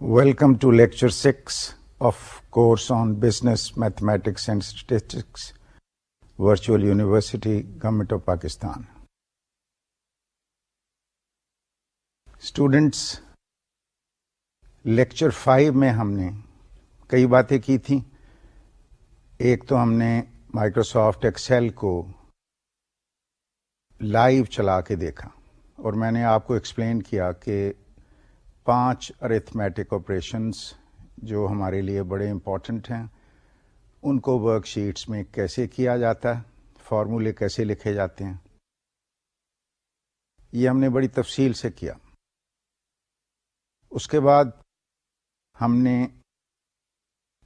Welcome to lecture six of course on business mathematics and statistics virtual university government of Pakistan students lecture five میں ہم نے کئی باتیں کی تھیں۔ ایک تو ہم نے مائکروسافٹ ایکسل کو لائیو چلا کے دیکھا اور میں نے آپ کو ایکسپلین کیا کہ پانچ ارتھمیٹک آپریشنس جو ہمارے لیے بڑے امپورٹنٹ ہیں۔ ان کو ورک شیٹس میں کیسے کیا جاتا ہے فارمولے کیسے لکھے جاتے ہیں۔ یہ ہم نے بڑی تفصیل سے کیا۔ اس کے بعد ہم نے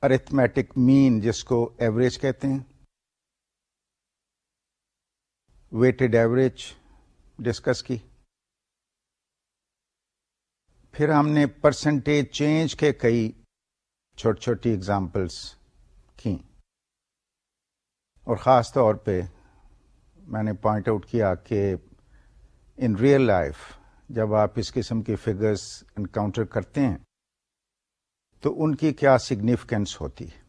ارتھمیٹک مین جس کو ایوریج کہتے ہیں ویٹڈ ایوریج ڈسکس کی۔ پھر ہم نے پرسنٹیج چینج کے کئی چھوٹی چھوٹی اگزامپلس کی اور خاص طور پہ میں نے پوائنٹ آؤٹ کیا کہ ان ریئل لائف جب آپ اس قسم کی فگرس انکاؤنٹر کرتے ہیں، تو ان کی کیا سگنیفیکینس ہوتی ہے؟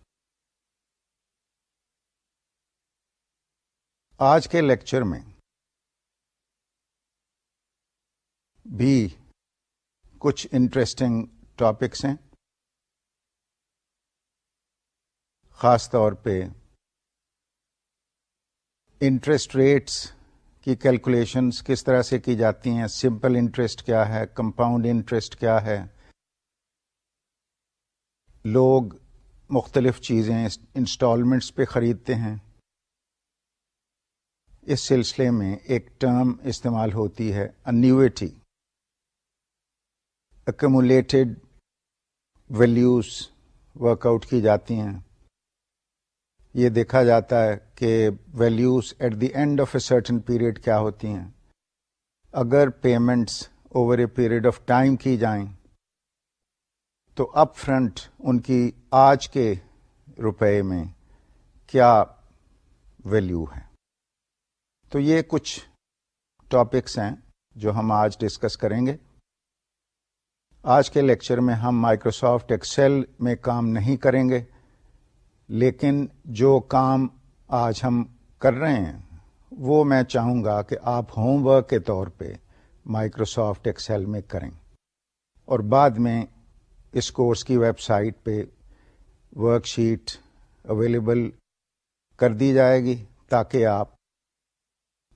آج کے لیکچر میں بھی کچھ انٹرسٹنگ ٹاپکس ہیں۔ خاص طور پہ انٹرسٹ ریٹس کی کیلکولیشنس کس طرح سے کی جاتی ہیں سمپل انٹرسٹ کیا ہے کمپاؤنڈ انٹرسٹ کیا ہے۔ لوگ مختلف چیزیں انسٹالمنٹس پہ خریدتے ہیں۔ اس سلسلے میں ایک ٹرم استعمال ہوتی ہے annuity accumulated values work out کی جاتی ہیں۔ یہ دیکھا جاتا ہے کہ values at the end of a certain period کیا ہوتی ہیں۔ اگر payments over a period of time کی جائیں، تو اپ فرنٹ ان کی آج کے روپے میں کیا ویلیو ہے۔ تو یہ کچھ ٹاپکس ہیں جو ہم آج ڈسکس کریں گے۔ آج کے لیکچر میں ہم مائکروسافٹ ایکسل میں کام نہیں کریں گے، لیکن جو کام آج ہم کر رہے ہیں، وہ میں چاہوں گا کہ آپ ہوم ورک کے طور پہ مائکروسافٹ ایکسل میں کریں۔ اور بعد میں اس کورس کی ویب سائٹ پہ ورک شیٹ اویلیبل کر دی جائے گی، تاکہ آپ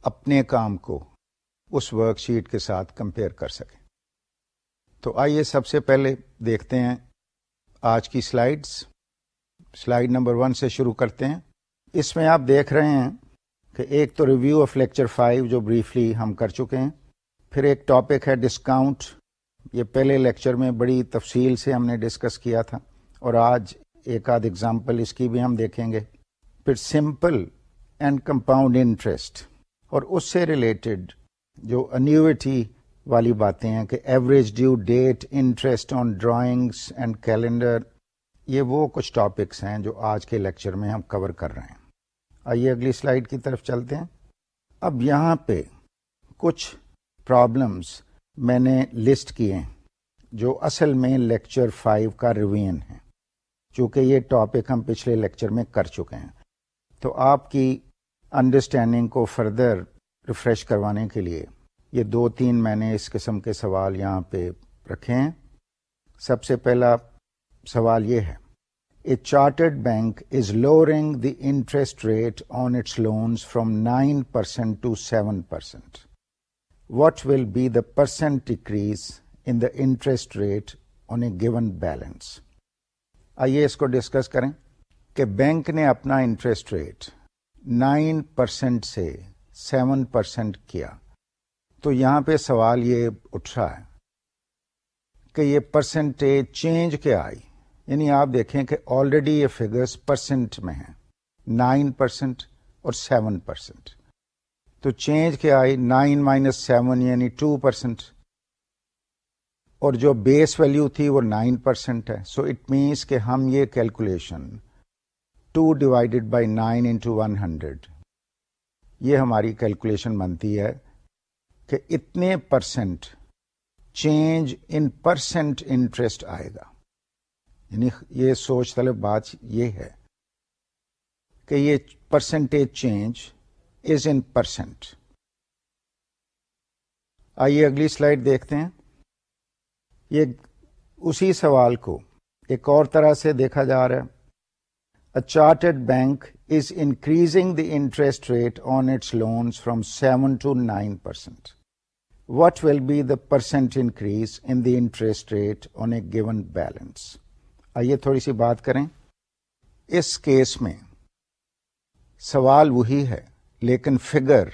اپنے کام کو اس ورک شیٹ کے ساتھ کمپیئر کر سکیں۔ تو آئیے سب سے پہلے دیکھتے ہیں آج کی سلائڈس سلائڈ نمبر ون سے شروع کرتے ہیں۔ اس میں آپ دیکھ رہے ہیں کہ ایک تو ریویو آف لیکچر فائیو جو بریفلی ہم کر چکے ہیں۔ پھر ایک ٹاپک ہے ڈسکاؤنٹ یہ پہلے لیکچر میں بڑی تفصیل سے ہم نے ڈسکس کیا تھا۔ اور آج ایک آدھ ایگزامپل اس کی بھی ہم دیکھیں گے۔ پھر سمپل اینڈ کمپاؤنڈ انٹرسٹ اور اس سے ریلیٹڈ جو انیوٹی والی باتیں ہیں کہ average due date interest on drawings and calendar یہ وہ کچھ ٹاپکس ہیں جو آج کے لیکچر میں ہم کور کر رہے ہیں۔ آئیے اگلی سلائڈ کی طرف چلتے ہیں۔ اب یہاں پہ کچھ پرابلمس میں نے لسٹ کیے ہیں جو اصل میں لیکچر فائیو کا ریویژن ہے۔ چونکہ یہ ٹاپک ہم پچھلے لیکچر میں کر چکے ہیں۔ تو آپ کی انڈرسٹینڈنگ کو فردر ریفریش کروانے کے لیے یہ دو تین میں نے اس قسم کے سوال یہاں پہ رکھے ہیں۔ سب سے پہلا سوال یہ ہے a chartered bank is lowering the interest rate on its loans from nine percent to seven percent what will be the percent decrease in the interest rate on a given balance آئیے اس کو discuss کریں کہ bank نے اپنا interest rate nine percent سے seven percent کیا۔ تو یہاں پہ سوال یہ اٹھ رہا ہے کہ یہ پرسنٹیج چینج کیا آئی؟ یعنی آپ دیکھیں کہ آلریڈی یہ فگرس پرسنٹ میں ہیں نائن پرسینٹ اور سیون پرسینٹ تو چینج کیا آئی؟ نائن مائنس سیون یعنی ٹو پرسینٹ اور جو بیس ویلو تھی وہ نائن پرسینٹ ہے۔ سو اٹ مینس کہ ہم یہ calculation two divided by nine into one hundred یہ ہماری کیلکولیشن بنتی ہے۔ کہ اتنے percent change in percent interest آئے گا۔ یعنی یہ سوچ طلب بات یہ ہے کہ یہ percentage change is in percent آئیے اگلی سلائڈ دیکھتے ہیں۔ یہ اسی سوال کو ایک اور طرح سے دیکھا جا رہا ہے۔ A chartered bank is increasing the interest rate on its loans from seven to nine percent what will be the percent increase in the interest rate on a given balance آئیے تھوڑی سی بات کریں اس کیس میں سوال وہی ہے لیکن فگر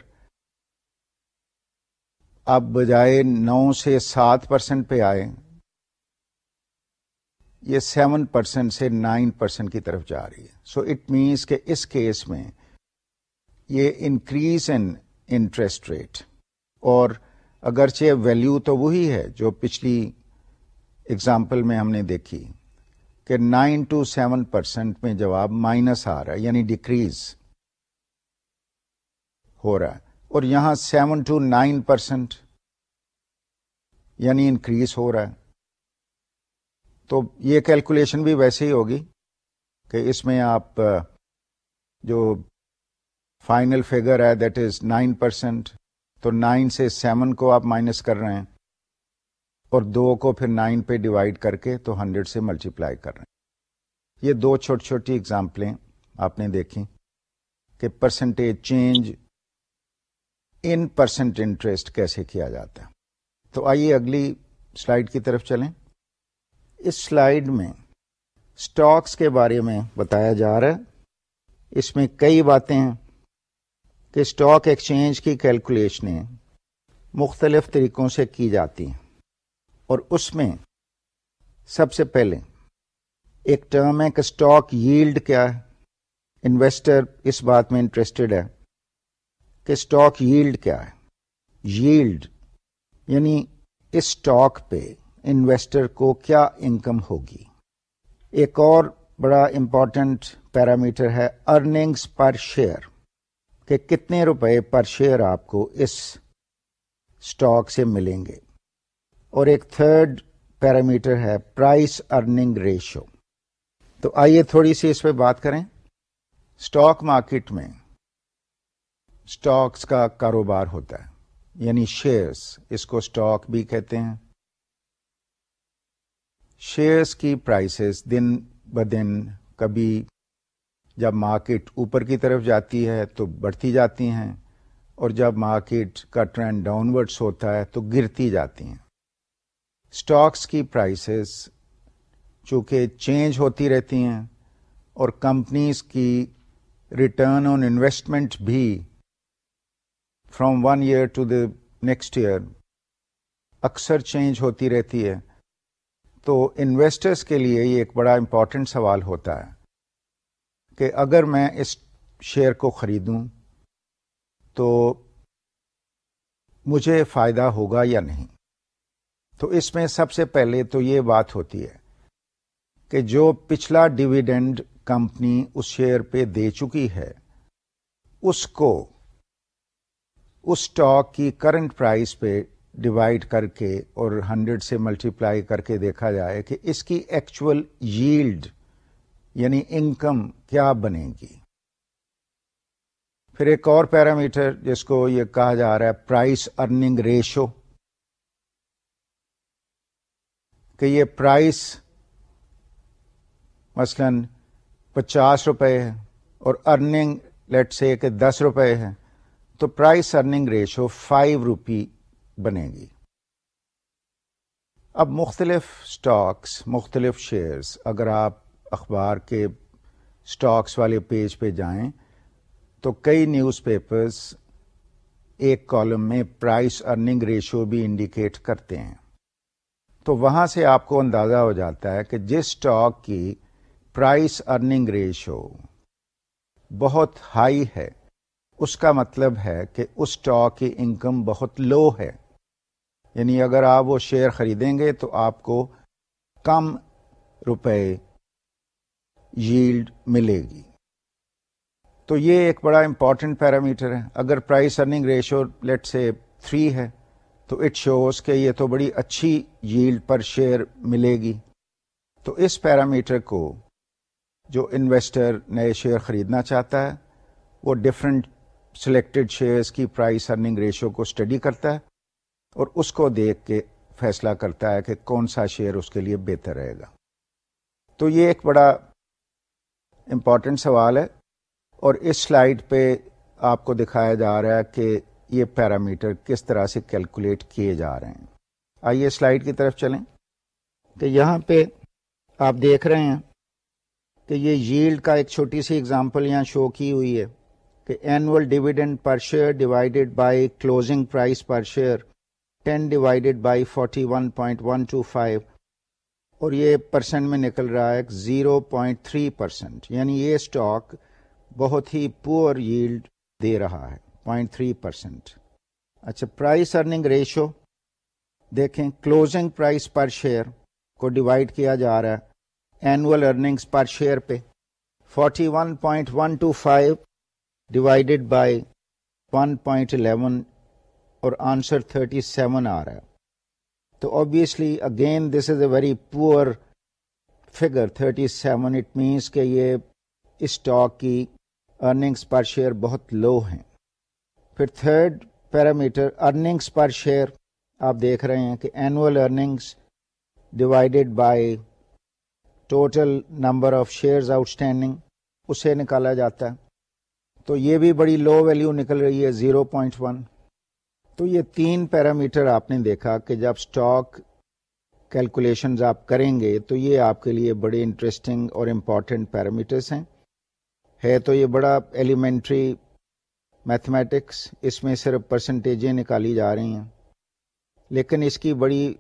اب بجائے نو سے سات پرسینٹ پہ آئے یہ سیون پرسینٹ سے نائن پرسینٹ کی طرف جا رہی ہے سو اٹ مینس کہ اس کیس میں یہ انکریز ان انٹرسٹ ریٹ اور اگرچہ ویلو تو وہی ہے جو پچھلی اگزامپل میں ہم نے دیکھی کہ نائن ٹو سیون پرسینٹ میں جواب مائنس آ رہا ہے یعنی ڈیکریز ہو رہا ہے۔ اور یہاں سیون ٹو نائن پرسینٹ یعنی انکریز ہو رہا ہے۔ تو یہ کیلکولیشن بھی ویسے ہی ہوگی کہ اس میں آپ جو فائنل فگر ہے دیٹ از نائن پرسینٹ تو نائن سے سیون کو آپ مائنس کر رہے ہیں اور دو کو پھر نائن پہ ڈیوائڈ کر کے تو ہنڈریڈ سے ملٹیپلائی کر رہے ہیں۔ یہ دو چھوٹی چھوٹی اگزامپلیں آپ نے دیکھی کہ percentage change in percent interest کیسے کیا جاتا ہے۔ تو آئیے اگلی سلائڈ کی طرف چلیں۔ اس سلائڈ میں اسٹاکس کے بارے میں بتایا جا رہا ہے۔ اس میں کئی باتیں ہیں۔ کہ اسٹاک ایکسچینج کی کیلکولیشنیں مختلف طریقوں سے کی جاتی ہیں۔ اور اس میں سب سے پہلے ایک ٹرم ہے کہ اسٹاک ییلڈ کیا ہے۔ انویسٹر اس بات میں انٹرسٹڈ ہے کہ اسٹاک ییلڈ کیا ہے۔ ییلڈ یعنی اس اسٹاک پہ انویسٹر کو کیا انکم ہوگی۔ ایک اور بڑا امپورٹنٹ پیرامیٹر ہے ارننگس پر شیئر کہ کتنے روپے پر شیئر آپ کو اس اسٹاک سے ملیں گے۔ اور ایک تھرڈ پیرامیٹر ہے پرائس ارننگ ریشو۔ تو آئیے تھوڑی سی اس پہ بات کریں۔ اسٹاک مارکیٹ میں اسٹاکس کا کاروبار ہوتا ہے یعنی شیئرس اس کو اسٹاک بھی کہتے ہیں۔ شیئرس کی پرائسز دن بدن کبھی جب مارکیٹ اوپر کی طرف جاتی ہے تو بڑھتی جاتی ہیں، اور جب مارکیٹ کا ٹرینڈ ڈاؤن ورڈس ہوتا ہے تو گرتی جاتی ہیں۔ اسٹاکس کی پرائسز چونکہ چینج ہوتی رہتی ہیں، اور کمپنیز کی ریٹرن آن انویسٹمنٹ بھی from one year to the next year اکثر چینج ہوتی رہتی ہے۔ تو انویسٹرس کے لیے یہ ایک بڑا امپورٹنٹ سوال ہوتا ہے۔ کہ اگر میں اس شیئر کو خریدوں تو مجھے فائدہ ہوگا یا نہیں؟ تو اس میں سب سے پہلے تو یہ بات ہوتی ہے کہ جو پچھلا ڈویڈینڈ کمپنی اس شیئر پہ دے چکی ہے، اس کو اس اسٹاک کی کرنٹ پرائز پہ ڈیوائڈ کر کے اور ہنڈریڈ سے ملٹیپلائی کر کے دیکھا جائے کہ اس کی ایکچوئل ییلڈ یعنی انکم کیا بنے گی؟ پھر ایک اور پیرامیٹر جس کو یہ کہا جا رہا ہے پرائس ارننگ ریشو کہ یہ پرائس مثلا پچاس روپے ہے اور ارننگ لیٹ سے کہ دس روپے ہے، تو price earning ratio five rupee بنے گی۔ اب مختلف سٹاکس مختلف شیئرز اگر آپ اخبار کے سٹاکس والے پیج پہ جائیں تو کئی نیوز پیپرز ایک کالم میں پرائس ارننگ ریشو بھی انڈیکیٹ کرتے ہیں۔ تو وہاں سے آپ کو اندازہ ہو جاتا ہے کہ جس اسٹاک کی پرائس ارننگ ریشو بہت ہائی ہے، اس کا مطلب ہے کہ اس اسٹاک کی انکم بہت لو ہے۔ یعنی اگر آپ وہ شیئر خریدیں گے تو آپ کو کم روپے ییلڈ ملے گی۔ تو یہ ایک بڑا امپورٹنٹ پیرامیٹر ہے۔ اگر price earning ratio let say three ہے، تو اٹ شوز کہ یہ تو بڑی اچھی ییلڈ پر شیئر ملے گی۔ تو اس پیرامیٹر کو جو انویسٹر نئے شیئر خریدنا چاہتا ہے، وہ ڈفرینٹ سلیکٹڈ شیئرس کی پرائس ارننگ ریشو کو اسٹڈی کرتا ہے اور اس کو دیکھ کے فیصلہ کرتا ہے کہ کون سا شیئر اس کے لیے بہتر رہے گا۔ تو یہ ایک بڑا امپورٹنٹ سوال ہے اور اس سلائڈ پہ آپ کو دکھایا جا رہا ہے کہ یہ پیرامیٹر کس طرح سے کیلکولیٹ کیے جا رہے ہیں۔ آئیے سلائڈ کی طرف چلیں کہ یہاں پہ آپ دیکھ رہے ہیں کہ یہ ییلڈ کا ایک چھوٹی سی اگزامپل یہاں شو کی ہوئی ہے کہ annual dividend per share divided by closing price per share 10 divided by 41.125 اور یہ پرسنٹ میں نکل رہا ہے زیرو پوائنٹ تھری پرسینٹ یعنی یہ اسٹاک بہت ہی پور ییلڈ دے رہا ہے پوائنٹ تھری پرسینٹ اچھا پرائز ارننگ ریشو دیکھیں کلوزنگ پرائز پر شیئر کو ڈیوائڈ کیا جا رہا ہے اینوئل ارننگس پر شیئر پہ forty one point one two five divided by one point eleven اور آنسر تھرٹی سیون آ رہا ہے۔ تو obviously again this is a very poor figure thirty seven it means کہ یہ اسٹاک کی ارننگس پر شیئر بہت لو ہیں۔ پھر third parameter earnings per share آپ دیکھ رہے ہیں کہ annual earnings divided by total number of shares outstanding اسے نکالا جاتا ہے۔ تو یہ بھی بڑی لو ویلیو نکل رہی ہے زیرو پوائنٹ ون تو یہ تین پیرامیٹر آپ نے دیکھا کہ جب اسٹاک کیلکولیشن آپ کریں گے تو یہ آپ کے لیے بڑے انٹرسٹنگ اور امپورٹنٹ پیرامیٹرس ہیں۔ ہے تو یہ بڑا ایلیمنٹری میتھمیٹکس اس میں صرف پرسنٹیجیں نکالی جا رہی ہیں۔ لیکن اس کی بڑی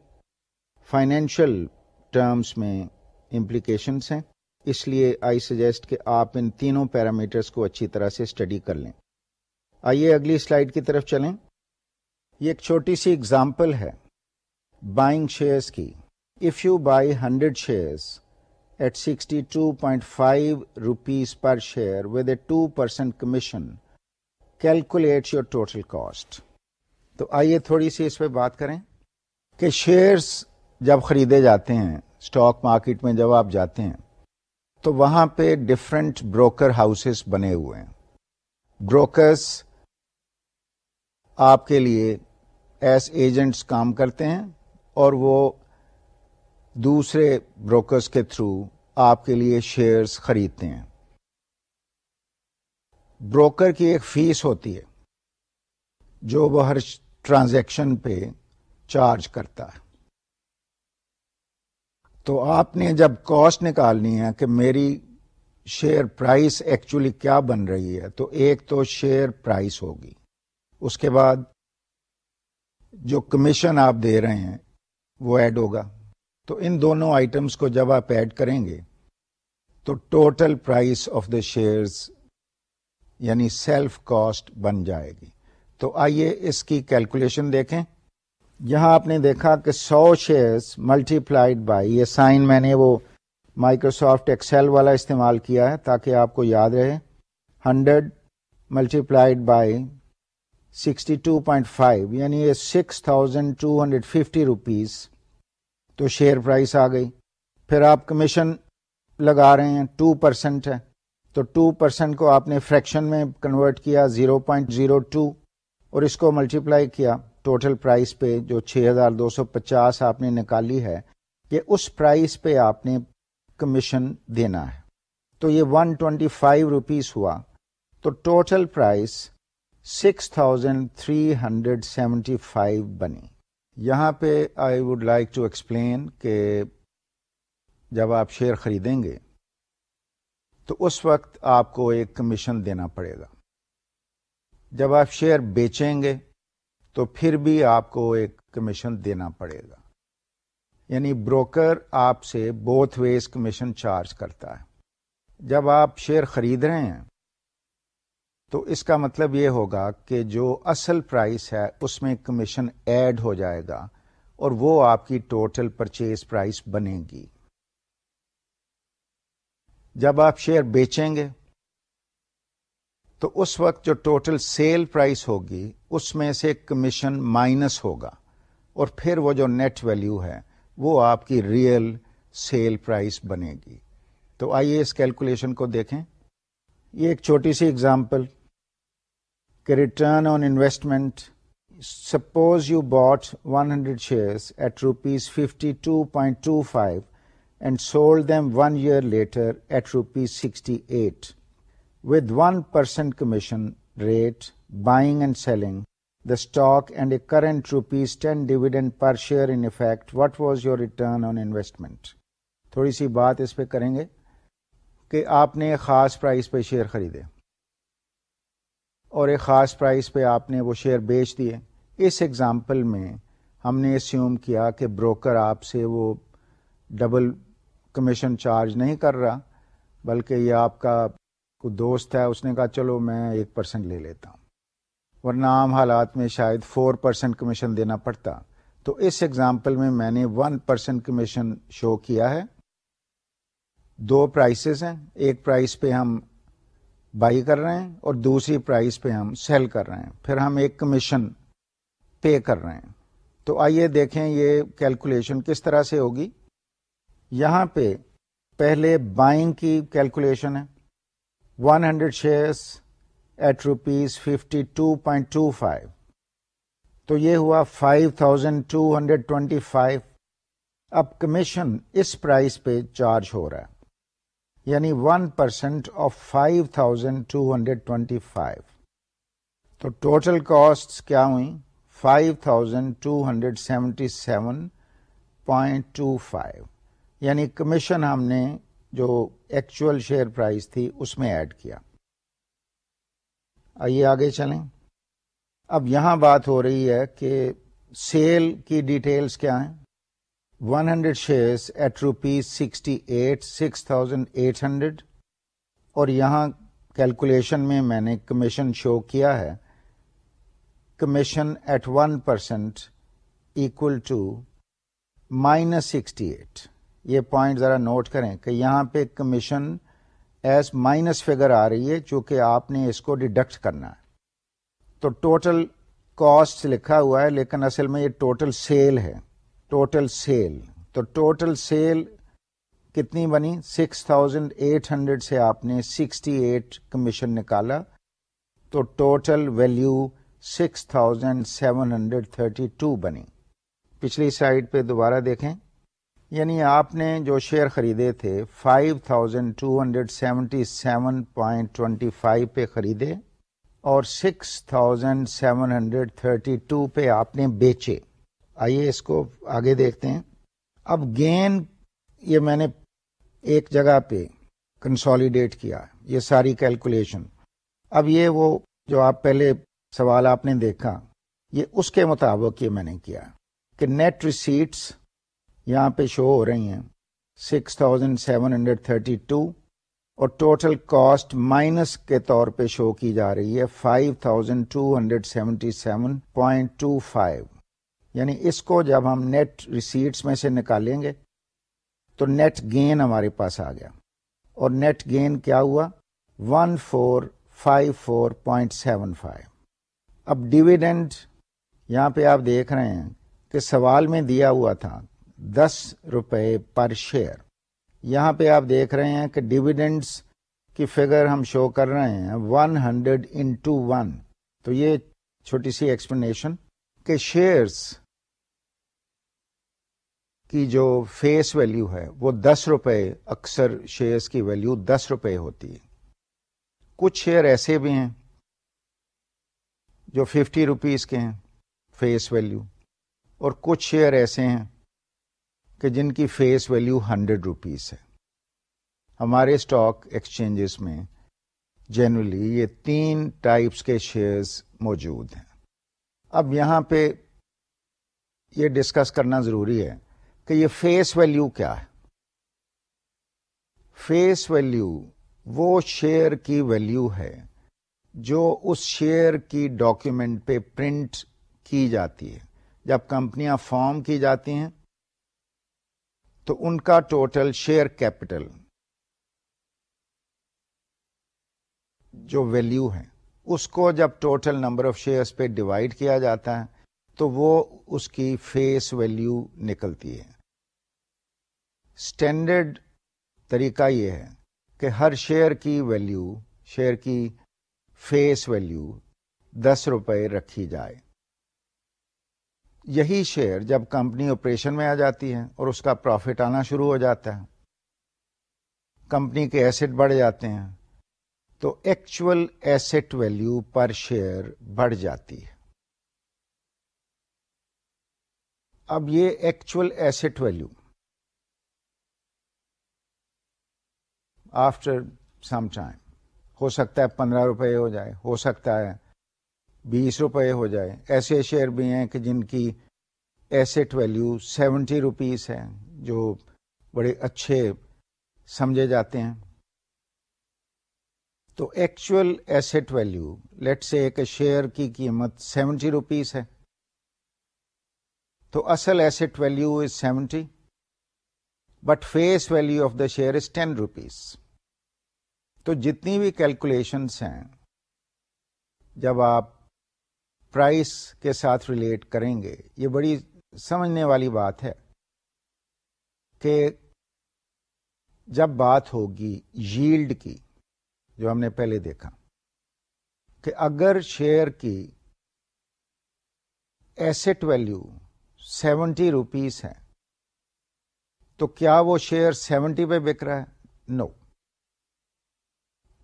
فائنینشیل ٹرمز میں امپلیکیشنس ہیں۔ اس لیے آئی سجیسٹ کہ آپ ان تینوں پیرامیٹرس کو اچھی طرح سے اسٹڈی کر لیں۔ آئیے اگلی سلائڈ کی طرف چلیں۔ یہ ایک چھوٹی سی اگزامپل ہے۔ بائنگ شیئرس کی۔ If you buy hundred shares at sixty two point five rupees per share with a two percent commission calculate your total cost تو آئیے تھوڑی سی اس پہ بات کریں کہ شیئرس جب خریدے جاتے ہیں اسٹاک مارکیٹ میں جب آپ جاتے ہیں، تو وہاں پہ ڈفرینٹ بروکر ہاؤسز بنے ہوئے ہیں۔ بروکرس آپ کے لیے ایس ایجنٹس کام کرتے ہیں اور وہ دوسرے بروکرز کے تھرو آپ کے لیے شیئرز خریدتے ہیں۔ بروکر کی ایک فیس ہوتی ہے جو وہ ہر ٹرانزیکشن پہ چارج کرتا ہے۔ تو آپ نے جب کاسٹ نکالنی ہے کہ میری شیئر پرائس ایکچولی کیا بن رہی ہے، تو ایک تو شیئر پرائس ہوگی، اس کے بعد جو کمیشن آپ دے رہے ہیں، وہ ایڈ ہوگا۔ تو ان دونوں آئٹمس کو جب آپ ایڈ کریں گے، تو total price of the shares یعنی سیلف کاسٹ بن جائے گی۔ تو آئیے اس کی کیلکولیشن دیکھیں۔ یہاں آپ نے دیکھا کہ سو شیئرس ملٹی پلائڈ بائی یہ سائن میں نے وہ مائکروسافٹ ایکسل والا استعمال کیا ہے تاکہ آپ کو یاد رہے۔ Hundred multiplied by sixty two point five یعنی یہ six thousand two hundred fifty rupees تو شیئر پرائس آ گئی۔ پھر آپ کمیشن لگا رہے ہیں، ٹو پرسینٹ ہے۔ تو ٹو پرسینٹ کو آپ نے فریکشن میں کنورٹ کیا، زیرو پوائنٹ زیرو ٹو، اور اس کو ملٹی پلائی کیا۔ ٹوٹل پرائز پہ جو چھ ہزار دو سو پچاس آپ نے نکالی ہے کہ اس پرائز پہ آپ نے کمیشن دینا ہے۔ تو یہ ون ٹوینٹی فائیو روپیز ہوا۔ تو total price six thousand three hundred seventy five بنی۔ یہاں پہ I would like to explain کہ جب آپ شیئر خریدیں گے تو اس وقت آپ کو ایک کمیشن دینا پڑے گا۔ جب آپ شیئر بیچیں گے تو پھر بھی آپ کو ایک کمیشن دینا پڑے گا۔ یعنی بروکر آپ سے بوتھ ویز کمیشن چارج کرتا ہے۔ جب آپ شیئر خرید رہے ہیں تو اس کا مطلب یہ ہوگا کہ جو اصل پرائس ہے، اس میں کمیشن ایڈ ہو جائے گا اور وہ آپ کی ٹوٹل پرچیز پرائس بنے گی۔ جب آپ شیئر بیچیں گے، تو اس وقت جو ٹوٹل سیل پرائس ہوگی، اس میں سے کمیشن مائنس ہوگا۔ اور پھر وہ جو نیٹ ویلیو ہے، وہ آپ کی ریئل سیل پرائس بنے گی۔ تو آئیے اس کیلکولیشن کو دیکھیں۔ یہ ایک چھوٹی سی اگزامپل کہ return on investment suppose you bought one hundred shares at rupees fifty two point two five and sold them one year later at rupees sixty eight with one percent commission rate buying and selling the stock and a current rupees ten dividend per share in effect what was your return on investment تھوڑی سی بات اس پہ کریں گے کہ آپ نے خاص پرائز پہ شیئر خریدے۔ اور ایک خاص پرائز پہ آپ نے وہ شیئر بیچ دیے۔ اس ایگزامپل میں ہم نے اسیوم کیا کہ بروکر آپ سے وہ ڈبل کمیشن چارج نہیں کر رہا، بلکہ یہ آپ کا کوئی دوست ہے، اس نے کہا چلو میں ایک پرسینٹ لے لیتا ہوں۔ ورنہ عام حالات میں شاید فور پرسینٹ کمیشن دینا پڑتا۔ تو اس ایگزامپل میں میں نے ون پرسینٹ کمیشن شو کیا ہے۔ دو پرائسز ہیں۔ ایک پرائز پہ ہم بائی کر رہے ہیں اور دوسری پرائز پہ ہم سیل کر رہے ہیں۔ پھر ہم ایک کمیشن پے کر رہے ہیں۔ تو آئیے دیکھیں یہ کیلکولیشن کس طرح سے ہوگی۔ یہاں پہ پہلے بائنگ کی کیلکولیشن ہے۔ One hundred shares at rupees fifty two point two five تو یہ ہوا five thousand two hundred twenty five اب کمیشن اس پرائز پہ چارج ہو رہا ہے۔ یعنی one percent of five thousand two hundred twenty five تو ٹوٹل کاسٹ کیا ہوئی five thousand two hundred seventy seven point two five یعنی کمیشن ہم نے جو ایکچوئل شیئر پرائز تھی اس میں ایڈ کیا۔ آئیے آگے چلیں۔ اب یہاں بات ہو رہی ہے کہ سیل کی ڈیٹیلز کیا ہیں؟ One hundred shares at rupees sixty eight six thousand eight hundred اور یہاں کیلکولیشن میں میں نے کمیشن شو کیا ہے۔ Commission at one percent equal to minus sixty eight یہ پوائنٹ ذرا نوٹ کریں کہ یہاں پہ کمیشن ایز مائنس فگر آ رہی ہے چونکہ آپ نے اس کو ڈیڈکٹ کرنا ہے۔ تو ٹوٹل کاسٹ لکھا ہوا ہے لیکن اصل میں یہ ٹوٹل سیل ہے۔ Total sale. تو ٹوٹل سیل کتنی بنی؟ سکس تھاؤزینڈ ایٹ ہنڈریڈ سے آپ نے سکسٹی ایٹ کمیشن نکالا۔ تو total value six thousand seven hundred thirty two بنی۔ پچھلی سائڈ پہ دوبارہ دیکھیں۔ یعنی آپ نے جو شیئر خریدے تھے، five thousand two hundred seventy seven point twenty five پہ خریدے اور six thousand seven hundred thirty two پہ آپ نے بیچے۔ آئیے اس کو آگے دیکھتے ہیں۔ اب گین یہ میں نے ایک جگہ پہ کنسالیڈیٹ کیا، یہ ساری کیلکولیشن اب یہ وہ جو آپ پہلے سوال آپ نے دیکھا، یہ اس کے مطابق یہ میں نے کیا کہ نیٹ ریسیٹس یہاں پہ شو ہو رہی ہیں six thousand seven hundred thirty two اور ٹوٹل کاسٹ مائنس کے طور پہ شو کی جا رہی ہے five thousand two hundred seventy seven point two five یعنی اس کو جب ہم نیٹ ریسیٹس میں سے نکالیں گے، تو نیٹ گین ہمارے پاس آ گیا۔ اور نیٹ گین کیا ہوا؟ One four five four point seven five اب ڈیویڈینڈ یہاں پہ آپ دیکھ رہے ہیں کہ سوال میں دیا ہوا تھا، دس روپے پر شیئر یہاں پہ آپ دیکھ رہے ہیں کہ ڈویڈینڈس کی فگر ہم شو کر رہے ہیں ون ہنڈریڈ انٹو ون تو یہ چھوٹی سی ایکسپلینیشن کہ شیئرس کی جو فیس ویلو ہے، وہ دس روپے اکثر شیئرس کی ویلو دس روپے ہوتی ہے۔ کچھ شیئر ایسے بھی ہیں جو ففٹی روپیز کے ہیں فیس ویلو اور کچھ شیئر ایسے ہیں کہ جن کی فیس ویلو ہنڈریڈ روپیز ہے۔ ہمارے اسٹاک ایکسچینجز میں جنرلی یہ تین ٹائپس کے شیئرز موجود ہیں۔ اب یہاں پہ یہ ڈسکس کرنا ضروری ہے کہ یہ فیس ویلو کیا ہے۔ فیس ویلو وہ شیئر کی ویلو ہے جو اس شیئر کی ڈاکیومنٹ پہ پرنٹ کی جاتی ہے۔ جب کمپنیاں فارم کی جاتی ہیں تو ان کا ٹوٹل شیئر کیپٹل جو ویلو ہے۔ اس کو جب ٹوٹل نمبر آف شیئرس پہ ڈیوائڈ کیا جاتا ہے، تو وہ اس کی فیس ویلو نکلتی ہے۔ اسٹینڈرڈ طریقہ یہ ہے کہ ہر شیئر کی ویلیو شیئر کی فیس ویلیو دس روپے رکھی جائے۔ یہی شیئر جب کمپنی آپریشن میں آ جاتی ہے اور اس کا پروفٹ آنا شروع ہو جاتا ہے۔ کمپنی کے ایسٹ بڑھ جاتے ہیں۔ تو actual asset value per share بڑھ جاتی ہے۔ اب یہ actual asset value after some time ہو سکتا ہے پندرہ روپے ہو جائے، ہو سکتا ہے بیس روپے ہو جائے۔ ایسے شیئر بھی ہیں کہ جن کی ایسٹ ویلیو سیونٹی روپیز ہے، جو بڑے اچھے سمجھے جاتے ہیں۔ تو ایکچوئل ایسٹ ویلیو لیٹ سے ایک شیئر کی قیمت سیونٹی روپیز ہے، تو اصل asset value is seventy but face value of the share is ten rupees تو جتنی بھی کیلکولیشنس ہیں، جب آپ پرائس کے ساتھ ریلیٹ کریں گے، یہ بڑی سمجھنے والی بات ہے کہ جب بات ہوگی ییلڈ کی جو ہم نے پہلے دیکھا، کہ اگر شیئر کی ایسٹ ویلیو سیونٹی روپیز ہے، تو کیا وہ شیئر سیونٹی پہ بک رہا ہے نو no.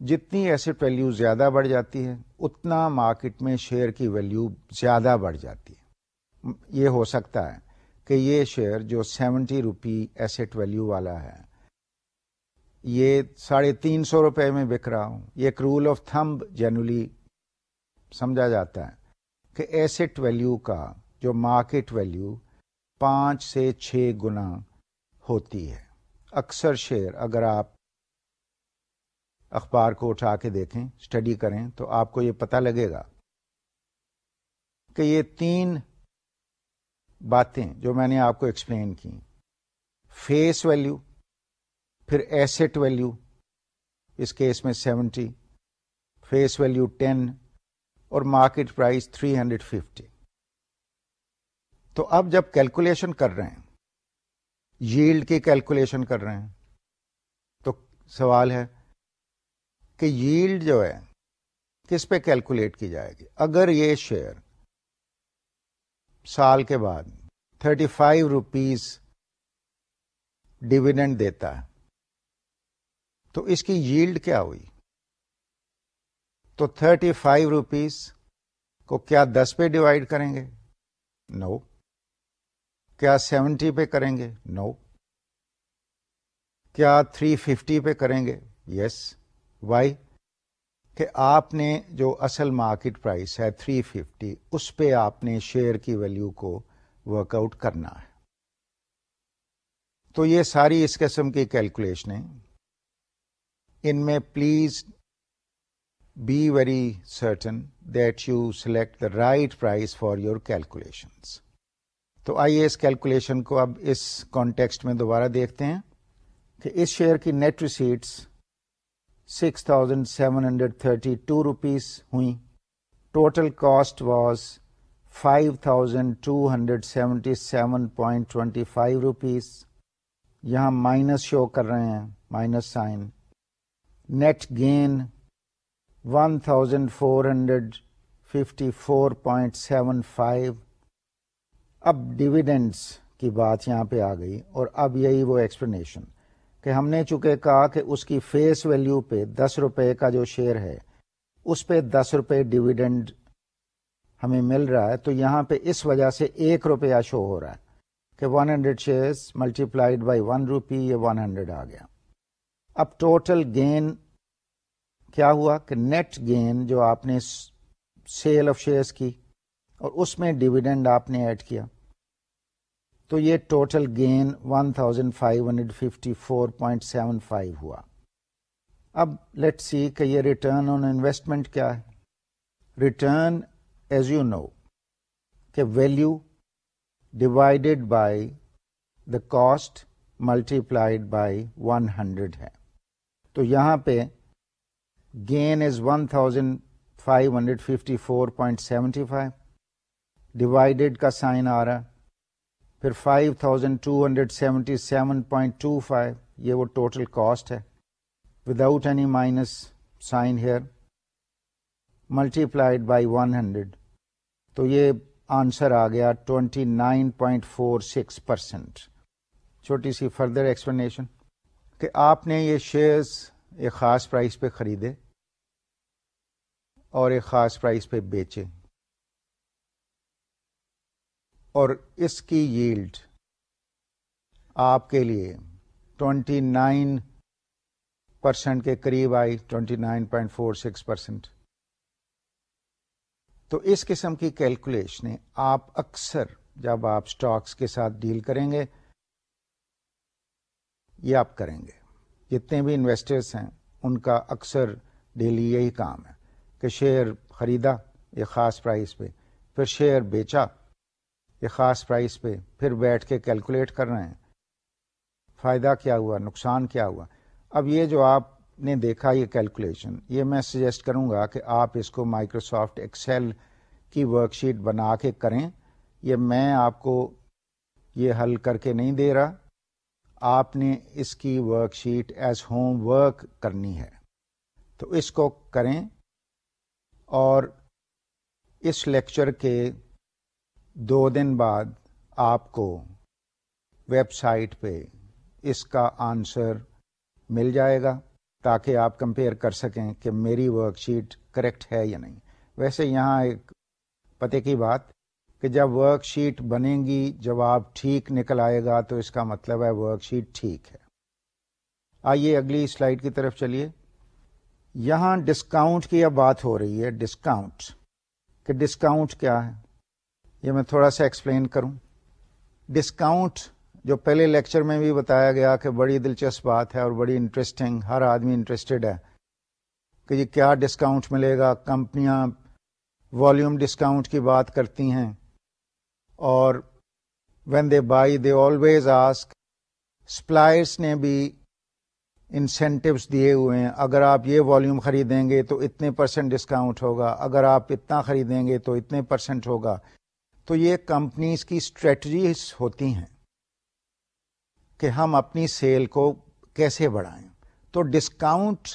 جتنی ایسٹ ویلیو زیادہ بڑھ جاتی ہے، اتنا مارکیٹ میں شیئر کی ویلیو زیادہ بڑھ جاتی ہے یہ ہو سکتا ہے کہ یہ شیئر جو سیونٹی روپی ایسٹ ویلیو والا ہے یہ ساڑھے تین سو روپے میں بک رہا ہوں۔ یہ ایک رول آف تھمب جنرلی سمجھا جاتا ہے کہ ایسٹ ویلیو کا، جو مارکیٹ ویلیو پانچ سے چھ گنا ہوتی ہے۔ اکثر شیئر اگر آپ اخبار کو اٹھا کے دیکھیں اسٹڈی کریں، تو آپ کو یہ پتہ لگے گا کہ یہ تین باتیں جو میں نے آپ کو ایکسپلین کی۔ فیس ویلیو پھر ایسٹ ویلیو اس کیس میں سیونٹی فیس ویلیو ٹین اور market price three hundred fifty تو اب جب کیلکولیشن کر رہے ہیں ییلڈ کی کیلکولیشن کر رہے ہیں، تو سوال ہے کہ ییلڈ جو ہے، کس پہ کیلکولیٹ کی جائے گی؟ اگر یہ شیئر سال کے بعد تھرٹی فائیو روپیز ڈویڈنڈ دیتا ہے تو اس کی ییلڈ کیا ہوئی؟ تو تھرٹی فائیو روپیز کو کیا دس پہ ڈیوائڈ کریں گے؟ No no. کیا سیونٹی پہ کریں گے؟ No no. کیا تھری ففٹی پہ کریں گے؟ یس yes. وائی کہ آپ نے جو اصل مارکیٹ پرائس ہے 350 اس پہ آپ نے شیئر کی ویلیو کو ورک آؤٹ کرنا ہے۔ تو یہ ساری اس قسم کی کیلکولیشنیں ان میں please be very certain that you select the right price for your calculation تو آئیے اس کیلکولیشن کو اب اس کانٹیکسٹ میں دوبارہ دیکھتے ہیں کہ اس شیئر کی net receipts six thousand seven hundred thirty two rupees ہوئی total cost was five thousand two hundred seventy seven point twenty five rupees یہاں مائنس شو کر رہے ہیں minus sign net gain one thousand four hundred fifty four point seven five اب dividends کی بات یہاں پہ آ گئی اور اب یہی وہ ایکسپلینیشن کہ ہم نے چونکہ کہا کہ اس کی فیس ویلیو پہ دس روپے کا جو شیئر ہے، اس پہ دس روپے ڈویڈنڈ ہمیں مل رہا ہے، تو یہاں پہ اس وجہ سے ایک روپیہ شو ہو رہا ہے کہ one hundred share multiplied by one rupee یہ ون ہنڈریڈ آ گیا۔ اب ٹوٹل گین کیا ہوا کہ نیٹ گین جو آپ نے سیل آف شیئرس کی اور اس میں ڈویڈنڈ آپ نے ایڈ کیا تو یہ total gain one thousand five hundred fifty four point seven five ہوا۔ اب لیٹ سی کہ یہ ریٹرن آن انویسٹمنٹ کیا ہے۔ ریٹرن ایز یو نو کہ value divided by the cost multiplied by one hundred ہے۔ تو یہاں پہ gain is one thousand five hundred fifty four point seventy five divided کا سائن آ رہا پھر five thousand two hundred seventy seven point two five یہ وہ ٹوٹل کاسٹ ہے۔ Without any minus sign here multiplied by one hundred تو یہ answer آ گیا twenty nine point four six percent چھوٹی سی فردر ایکسپلینیشن کہ آپ نے یہ شیئرز ایک خاص پرائز پہ خریدے اور ایک خاص پرائز پہ بیچے اور اس کی ییلڈ آپ کے لیے ٹوینٹی نائن پرسینٹ کے قریب آئی twenty nine point four six percent تو اس قسم کی کیلکولیشن آپ اکثر جب آپ اسٹاکس کے ساتھ ڈیل کریں گے یہ آپ کریں گے۔ جتنے بھی انویسٹرس ہیں، ان کا اکثر ڈیلی یہی کام ہے کہ شیئر خریدا، ایک خاص پرائز پہ، پھر شیئر بیچا، ایک خاص پرائز پہ، پھر بیٹھ کے کیلکولیٹ کر رہے ہیں۔ فائدہ کیا ہوا؟ نقصان کیا ہوا؟ اب یہ جو آپ نے دیکھا، یہ کیلکولیشن یہ میں سجیسٹ کروں گا کہ آپ اس کو مائکروسافٹ ایکسل کی ورک شیٹ بنا کے کریں۔ یہ میں آپ کو یہ حل کر کے نہیں دے رہا۔ آپ نے اس کی worksheet as homework کرنی ہے۔ تو اس کو کریں اور اس لیکچر کے دو دن بعد آپ کو ویب سائٹ پہ اس کا آنسر مل جائے گا تاکہ آپ کمپیئر کر سکیں کہ میری ورک شیٹ کریکٹ ہے یا نہیں۔ ویسے یہاں ایک پتے کی بات کہ جب ورک شیٹ بنے گی جواب ٹھیک نکل آئے گا تو اس کا مطلب ہے ورک شیٹ ٹھیک ہے۔ آئیے اگلی سلائڈ کی طرف چلیے۔ یہاں ڈسکاؤنٹ کی اب بات ہو رہی ہے، ڈسکاؤنٹ۔ کہ ڈسکاؤنٹ کیا ہے؟ یہ میں تھوڑا سا ایکسپلین کروں۔ ڈسکاؤنٹ جو پہلے لیکچر میں بھی بتایا گیا کہ بڑی دلچسپ بات ہے اور بڑی انٹرسٹنگ ہر آدمی انٹرسٹڈ ہے کہ یہ کیا ڈسکاؤنٹ ملے گا۔ کمپنیاں والیوم ڈسکاؤنٹ کی بات کرتی ہیں۔ اور when they buy they always ask suppliers نے بھی انسینٹیوس دیے ہوئے ہیں۔ اگر آپ یہ والیوم خریدیں گے تو اتنے پرسینٹ ڈسکاؤنٹ ہوگا۔ اگر آپ اتنا خریدیں گے تو اتنے پرسینٹ ہوگا۔ تو یہ کمپنیز کی اسٹریٹجیز ہوتی ہیں کہ ہم اپنی سیل کو کیسے بڑھائیں۔ تو ڈسکاؤنٹ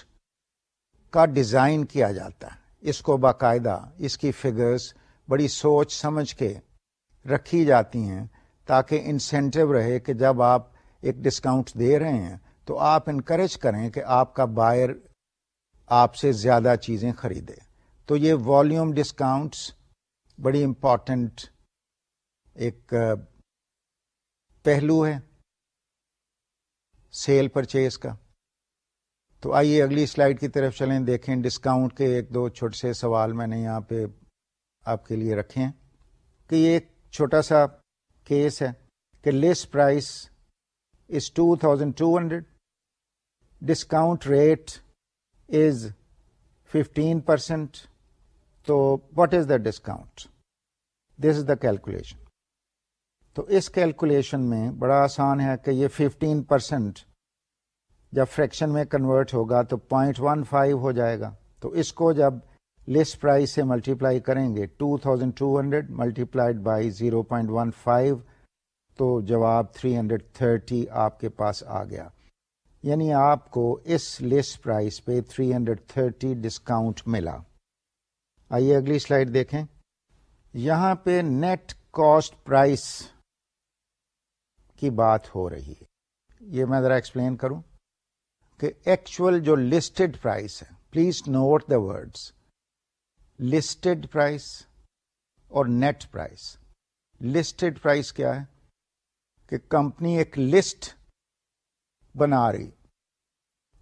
کا ڈیزائن کیا جاتا ہے۔ اس کو باقاعدہ اس کی فگرز بڑی سوچ سمجھ کے رکھی جاتی ہیں تاکہ انسینٹو رہے کہ جب آپ ایک ڈسکاؤنٹ دے رہے ہیں تو آپ انکریج کریں کہ آپ کا بائر آپ سے زیادہ چیزیں خریدے۔ تو یہ والیوم ڈسکاؤنٹس بڑی امپورٹنٹ ایک پہلو ہے سیل پرچیز کا۔ تو آئیے اگلی سلائڈ کی طرف چلیں، دیکھیں ڈسکاؤنٹ کے ایک دو چھوٹے سے سوال میں نے یہاں پہ آپ کے لیے رکھے ہیں کہ یہ ایک چھوٹا سا کیس ہے کہ list price is two thousand two hundred discount rate is fifteen percent تو what is the discount this is the calculation تو اس کیلکولیشن میں بڑا آسان ہے کہ یہ ففٹین پرسینٹ جب فریکشن میں کنورٹ ہوگا تو پوائنٹ ون فائیو ہو جائے گا۔ تو اس کو جب لسٹ پرائز سے ملٹیپلائی کریں گے two thousand two hundred multiplied by zero point one five تو جواب تھری ہنڈریڈ تھرٹی آپ کے پاس آ گیا یعنی آپ کو اس لسٹ پرائز پہ تھری ہنڈریڈ تھرٹی ڈسکاؤنٹ ملا آئیے اگلی سلائڈ دیکھیں یہاں پہ نیٹ کاسٹ پرائس کی بات ہو رہی ہے یہ میں ذرا ایکسپلین کروں کہ ایکچوئل جو لسٹڈ پرائس ہے please note the words listed price اور نیٹ پرائس۔ لسٹڈ پرائس کیا ہے؟ کہ کمپنی ایک لسٹ بنا رہی۔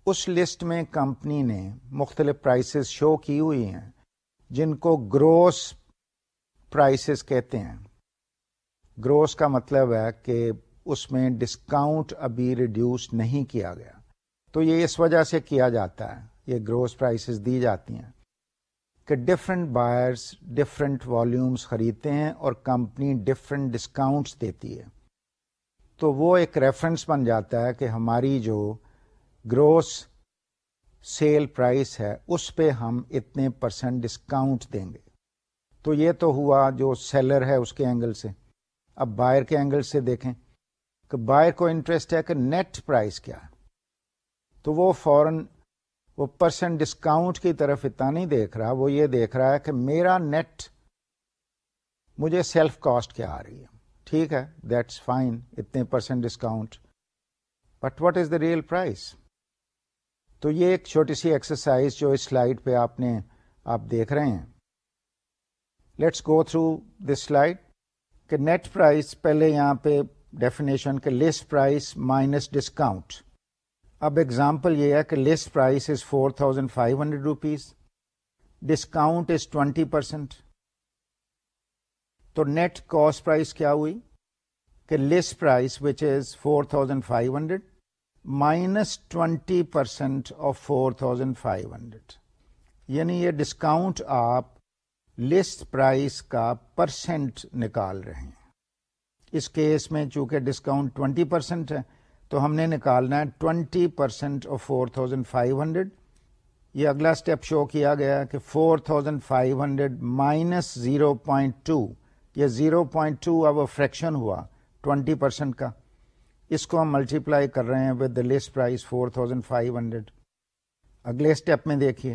اس لسٹ میں کمپنی نے مختلف پرائسز شو کی ہوئی ہیں، جن کو گروس پرائسز کہتے ہیں۔ گروس کا مطلب ہے کہ اس میں ڈسکاؤنٹ ابھی ریڈیوس نہیں کیا گیا۔ تو یہ اس وجہ سے کیا جاتا ہے، یہ گروس پرائسز دی جاتی ہیں۔ کہ ڈفرینٹ بائرس ڈفرینٹ والیومس خریدتے ہیں اور کمپنی ڈفرینٹ ڈسکاؤنٹس دیتی ہے۔ تو وہ ایک ریفرنس بن جاتا ہے کہ ہماری جو گروس سیل پرائس ہے، اس پہ ہم اتنے پرسینٹ ڈسکاؤنٹ دیں گے۔ تو یہ تو ہوا جو سیلر ہے اس کے اینگل سے۔ اب بائر کے اینگل سے دیکھیں کہ بائر کو انٹرسٹ ہے کہ نیٹ پرائز کیا ہے۔ تو وہ فورن وہ پرسنٹ ڈسکاؤنٹ کی طرف اتنا نہیں دیکھ رہا، وہ یہ دیکھ رہا ہے کہ میرا نیٹ مجھے سیلف کاسٹ کیا آ رہی ہے۔ ٹھیک ہے دیٹس فائن اتنے percent discount. But what is the real price تو یہ ایک چھوٹی سی ایکسرسائز جو اس سلائڈ پہ آپ نے، آپ دیکھ رہے ہیں۔ Let's go through this slide کہ نیٹ پرائز پہلے یہاں پہ ڈیفینیشن کے لسٹ پرائز مائنس ڈسکاؤنٹ اب ایگزامپل یہ ہے کہ list price is four thousand five hundred rupees discount is twenty percent تو نیٹ کاسٹ پرائز کیا ہوئی؟ کہ list price which is four thousand five hundred minus twenty percent of four thousand five hundred یعنی یہ discount آپ list price کا percent نکال رہے ہیں۔ اس کیس میں چونکہ ڈسکاؤنٹ ٹوینٹی پرسینٹ ہے تو ہم نے نکالنا ہے twenty percent of four thousand five hundred یہ اگلا اسٹیپ شو کیا گیا کہ four thousand five hundred minus zero point two یہ زیرو پوائنٹ ٹو اب فریکشن ہوا ٹوینٹی پرسینٹ کا. اس کو ہم ملٹی پلائی کر رہے ہیں with the list price four thousand five hundred اگلے اسٹیپ میں دیکھیے.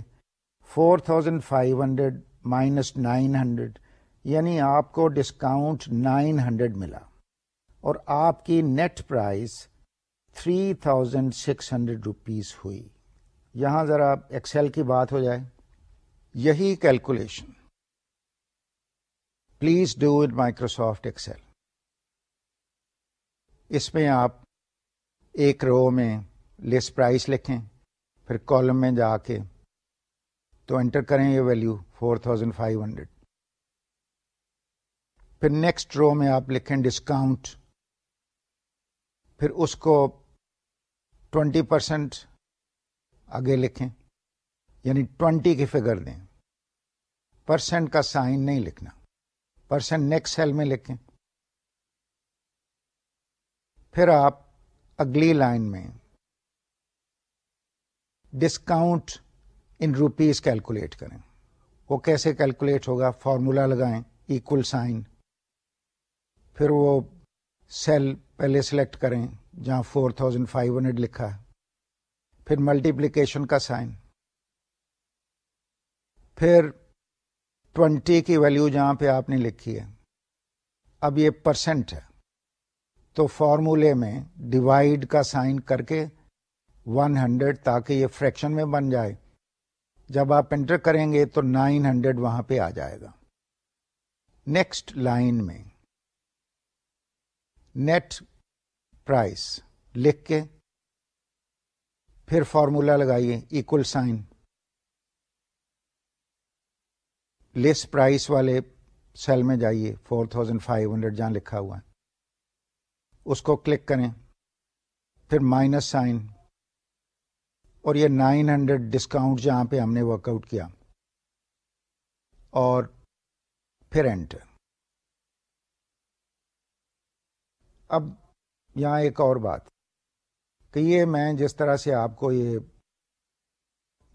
Four thousand five hundred minus nine hundred یعنی آپ کو ڈسکاؤنٹ نائن ہنڈریڈ ملا. اور آپ کی net price three thousand six hundred rupees ہوئی۔ یہاں ذرا ایکسل کی بات ہو جائے۔ یہی calculation please do it Microsoft Excel اس میں آپ ایک رو میں لسٹ پرائز لکھیں، پھر کالم میں جا کے تو انٹر کریں یہ value four thousand five hundred پھر نیکسٹ رو میں آپ لکھیں ڈسکاؤنٹ پھر اس کو ٹوینٹی پرسینٹ آگے لکھیں یعنی ٹوینٹی کی فگر دیں۔ پرسینٹ کا سائن نہیں لکھنا۔ پرسینٹ نیکسٹ سیل میں لکھیں۔ پھر آپ اگلی لائن میں ڈسکاؤنٹ ان روپیز کیلکولیٹ کریں۔ وہ کیسے کیلکولیٹ ہوگا؟ فارمولا لگائیں اکول سائن پھر وہ سیل پہلے سلیکٹ کریں۔ جہاں فور تھاؤزینڈ فائیو ہنڈریڈ لکھا ہے۔ پھر ملٹیپلیکیشن کا سائن پھر ٹوینٹی کی ویلو جہاں پہ آپ نے لکھی ہے۔ اب یہ پرسنٹ ہے۔ تو فارمولے میں ڈیوائڈ کا سائن کر کے ون ہنڈریڈ تاکہ یہ فریکشن میں بن جائے۔ جب آپ انٹر کریں گے تو نائن ہنڈریڈ وہاں پہ آ جائے گا۔ نیکسٹ لائن میں۔ نیٹ پرائس لکھ کے پھر فارمولا لگائیے اکول سائن لسٹ پرائس والے سیل میں جائیے فور تھاؤزینڈ فائیو ہنڈریڈ جہاں لکھا ہوا ہے۔ اس کو کلک کریں، پھر مائنس سائن اور یہ نائن ہنڈریڈ ڈسکاؤنٹ جہاں پہ ہم نے ورک آؤٹ کیا۔ اور پھر انٹر اب یہاں ایک اور بات کہ یہ میں جس طرح سے آپ کو یہ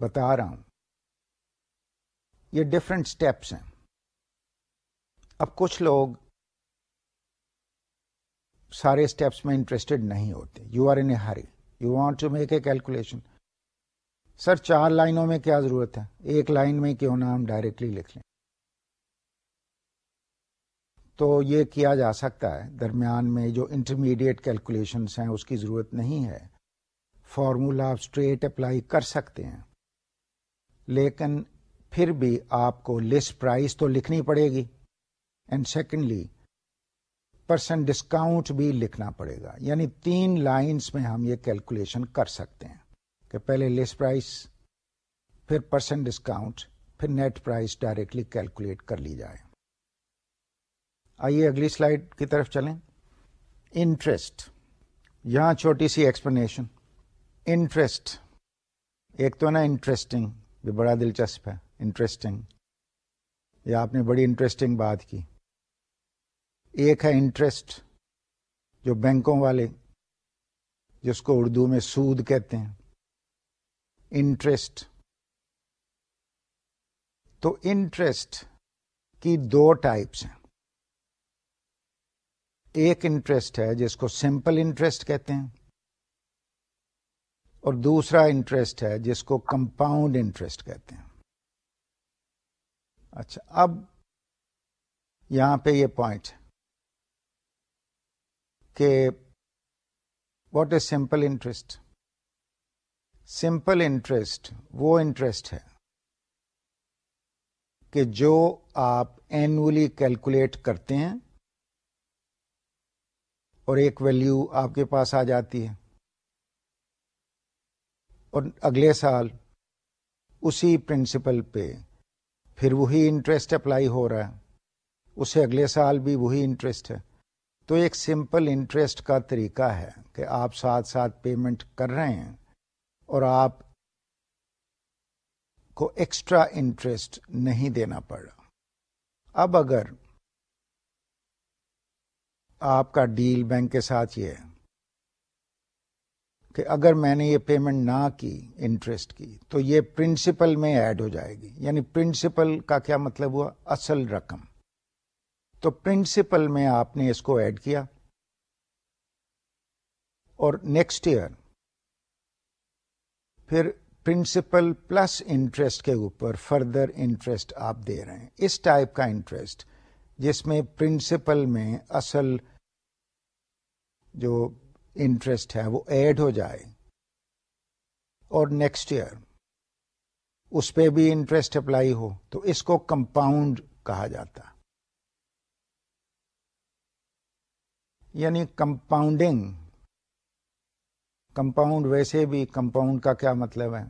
بتا رہا ہوں، یہ ڈفرینٹ اسٹیپس ہیں۔ اب کچھ لوگ سارے اسٹیپس میں انٹرسٹڈ نہیں ہوتے۔ You are in a hurry you want to make a calculation sir چار لائنوں میں کیا ضرورت ہے؟ ایک لائن میں کیوں نہ ہم ڈائریکٹلی لکھ لیں۔ تو یہ کیا جا سکتا ہے؟ درمیان میں جو انٹرمیڈیٹ کیلکولیشنس ہیں، اس کی ضرورت نہیں ہے۔ فارمولا آپ اسٹریٹ اپلائی کر سکتے ہیں۔ لیکن پھر بھی آپ کو لسٹ پرائز تو لکھنی پڑے گی۔ اینڈ سیکنڈلی پرسنٹ ڈسکاؤنٹ بھی لکھنا پڑے گا۔ یعنی تین لائنس میں ہم یہ کیلکولیشن کر سکتے ہیں کہ پہلے لسٹ پرائز پھر پرسنٹ ڈسکاؤنٹ پھر نیٹ پرائز ڈائریکٹلی کیلکولیٹ کر لی جائے۔ آئیے اگلی سلائڈ کی طرف چلیں۔ انٹرسٹ یہاں چھوٹی سی ایکسپلینیشن انٹرسٹ ایک تو نا انٹرسٹنگ بھی بڑا دلچسپ ہے انٹرسٹنگ یہ آپ نے بڑی انٹرسٹنگ بات کی۔ ایک ہے انٹرسٹ جو بینکوں والے، جس کو اردو میں سود کہتے ہیں۔ انٹرسٹ تو انٹرسٹ کی دو ٹائپس ہیں۔ ایک انٹرسٹ ہے جس کو سمپل انٹرسٹ کہتے ہیں اور دوسرا انٹرسٹ ہے جس کو کمپاؤنڈ انٹرسٹ کہتے ہیں۔ اچھا اب یہاں پہ یہ پوائنٹ کہ what is simple interest simple interest وہ انٹرسٹ ہے کہ جو آپ اینولی کیلکولیٹ کرتے ہیں اور ایک ویلیو آپ کے پاس آ جاتی ہے۔ اور اگلے سال اسی پرنسپل پہ پھر وہی انٹرسٹ اپلائی ہو رہا ہے۔ اسے اگلے سال بھی وہی انٹرسٹ ہے۔ تو ایک سمپل انٹرسٹ کا طریقہ ہے کہ آپ ساتھ ساتھ پیمنٹ کر رہے ہیں اور آپ کو ایکسٹرا انٹرسٹ نہیں دینا پڑا اب اگر آپ کا ڈیل بینک کے ساتھ یہ ہے کہ اگر میں نے یہ پیمنٹ نہ کی، انٹرسٹ کی، تو یہ پرنسپل میں ایڈ ہو جائے گی۔ یعنی پرنسپل کا کیا مطلب ہوا؟ اصل رقم۔ تو پرنسپل میں آپ نے اس کو ایڈ کیا۔ اور نیکسٹ ایئر پھر پرنسپل پلس انٹرسٹ کے اوپر فردر انٹرسٹ آپ دے رہے ہیں۔ اس ٹائپ کا انٹرسٹ جس میں پرنسپل میں اصل جو انٹرسٹ ہے وہ ایڈ ہو جائے اور نیکسٹ ایئر اس پہ بھی انٹرسٹ اپلائی ہو تو اس کو کمپاؤنڈ کہا جاتا یعنی کمپاؤنڈنگ کمپاؤنڈ ویسے بھی کمپاؤنڈ کا کیا مطلب ہے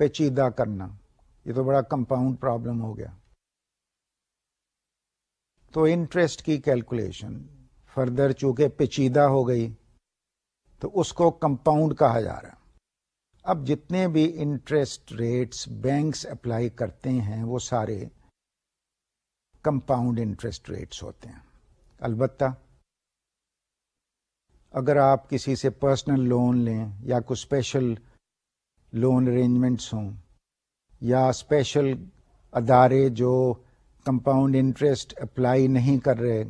پیچیدہ کرنا یہ تو بڑا کمپاؤنڈ پرابلم ہو گیا تو انٹرسٹ کی کیلکولیشن فردر چونکہ پیچیدہ ہو گئی تو اس کو کمپاؤنڈ کہا جا رہا اب جتنے بھی انٹرسٹ ریٹس بینکس اپلائی کرتے ہیں وہ سارے کمپاؤنڈ انٹرسٹ ریٹس ہوتے ہیں۔ البتہ اگر آپ کسی سے پرسنل لون لیں یا کچھ اسپیشل لون ارینجمنٹس ہوں یا اسپیشل ادارے جو کمپاؤنڈ انٹرسٹ اپلائی نہیں کر رہے۔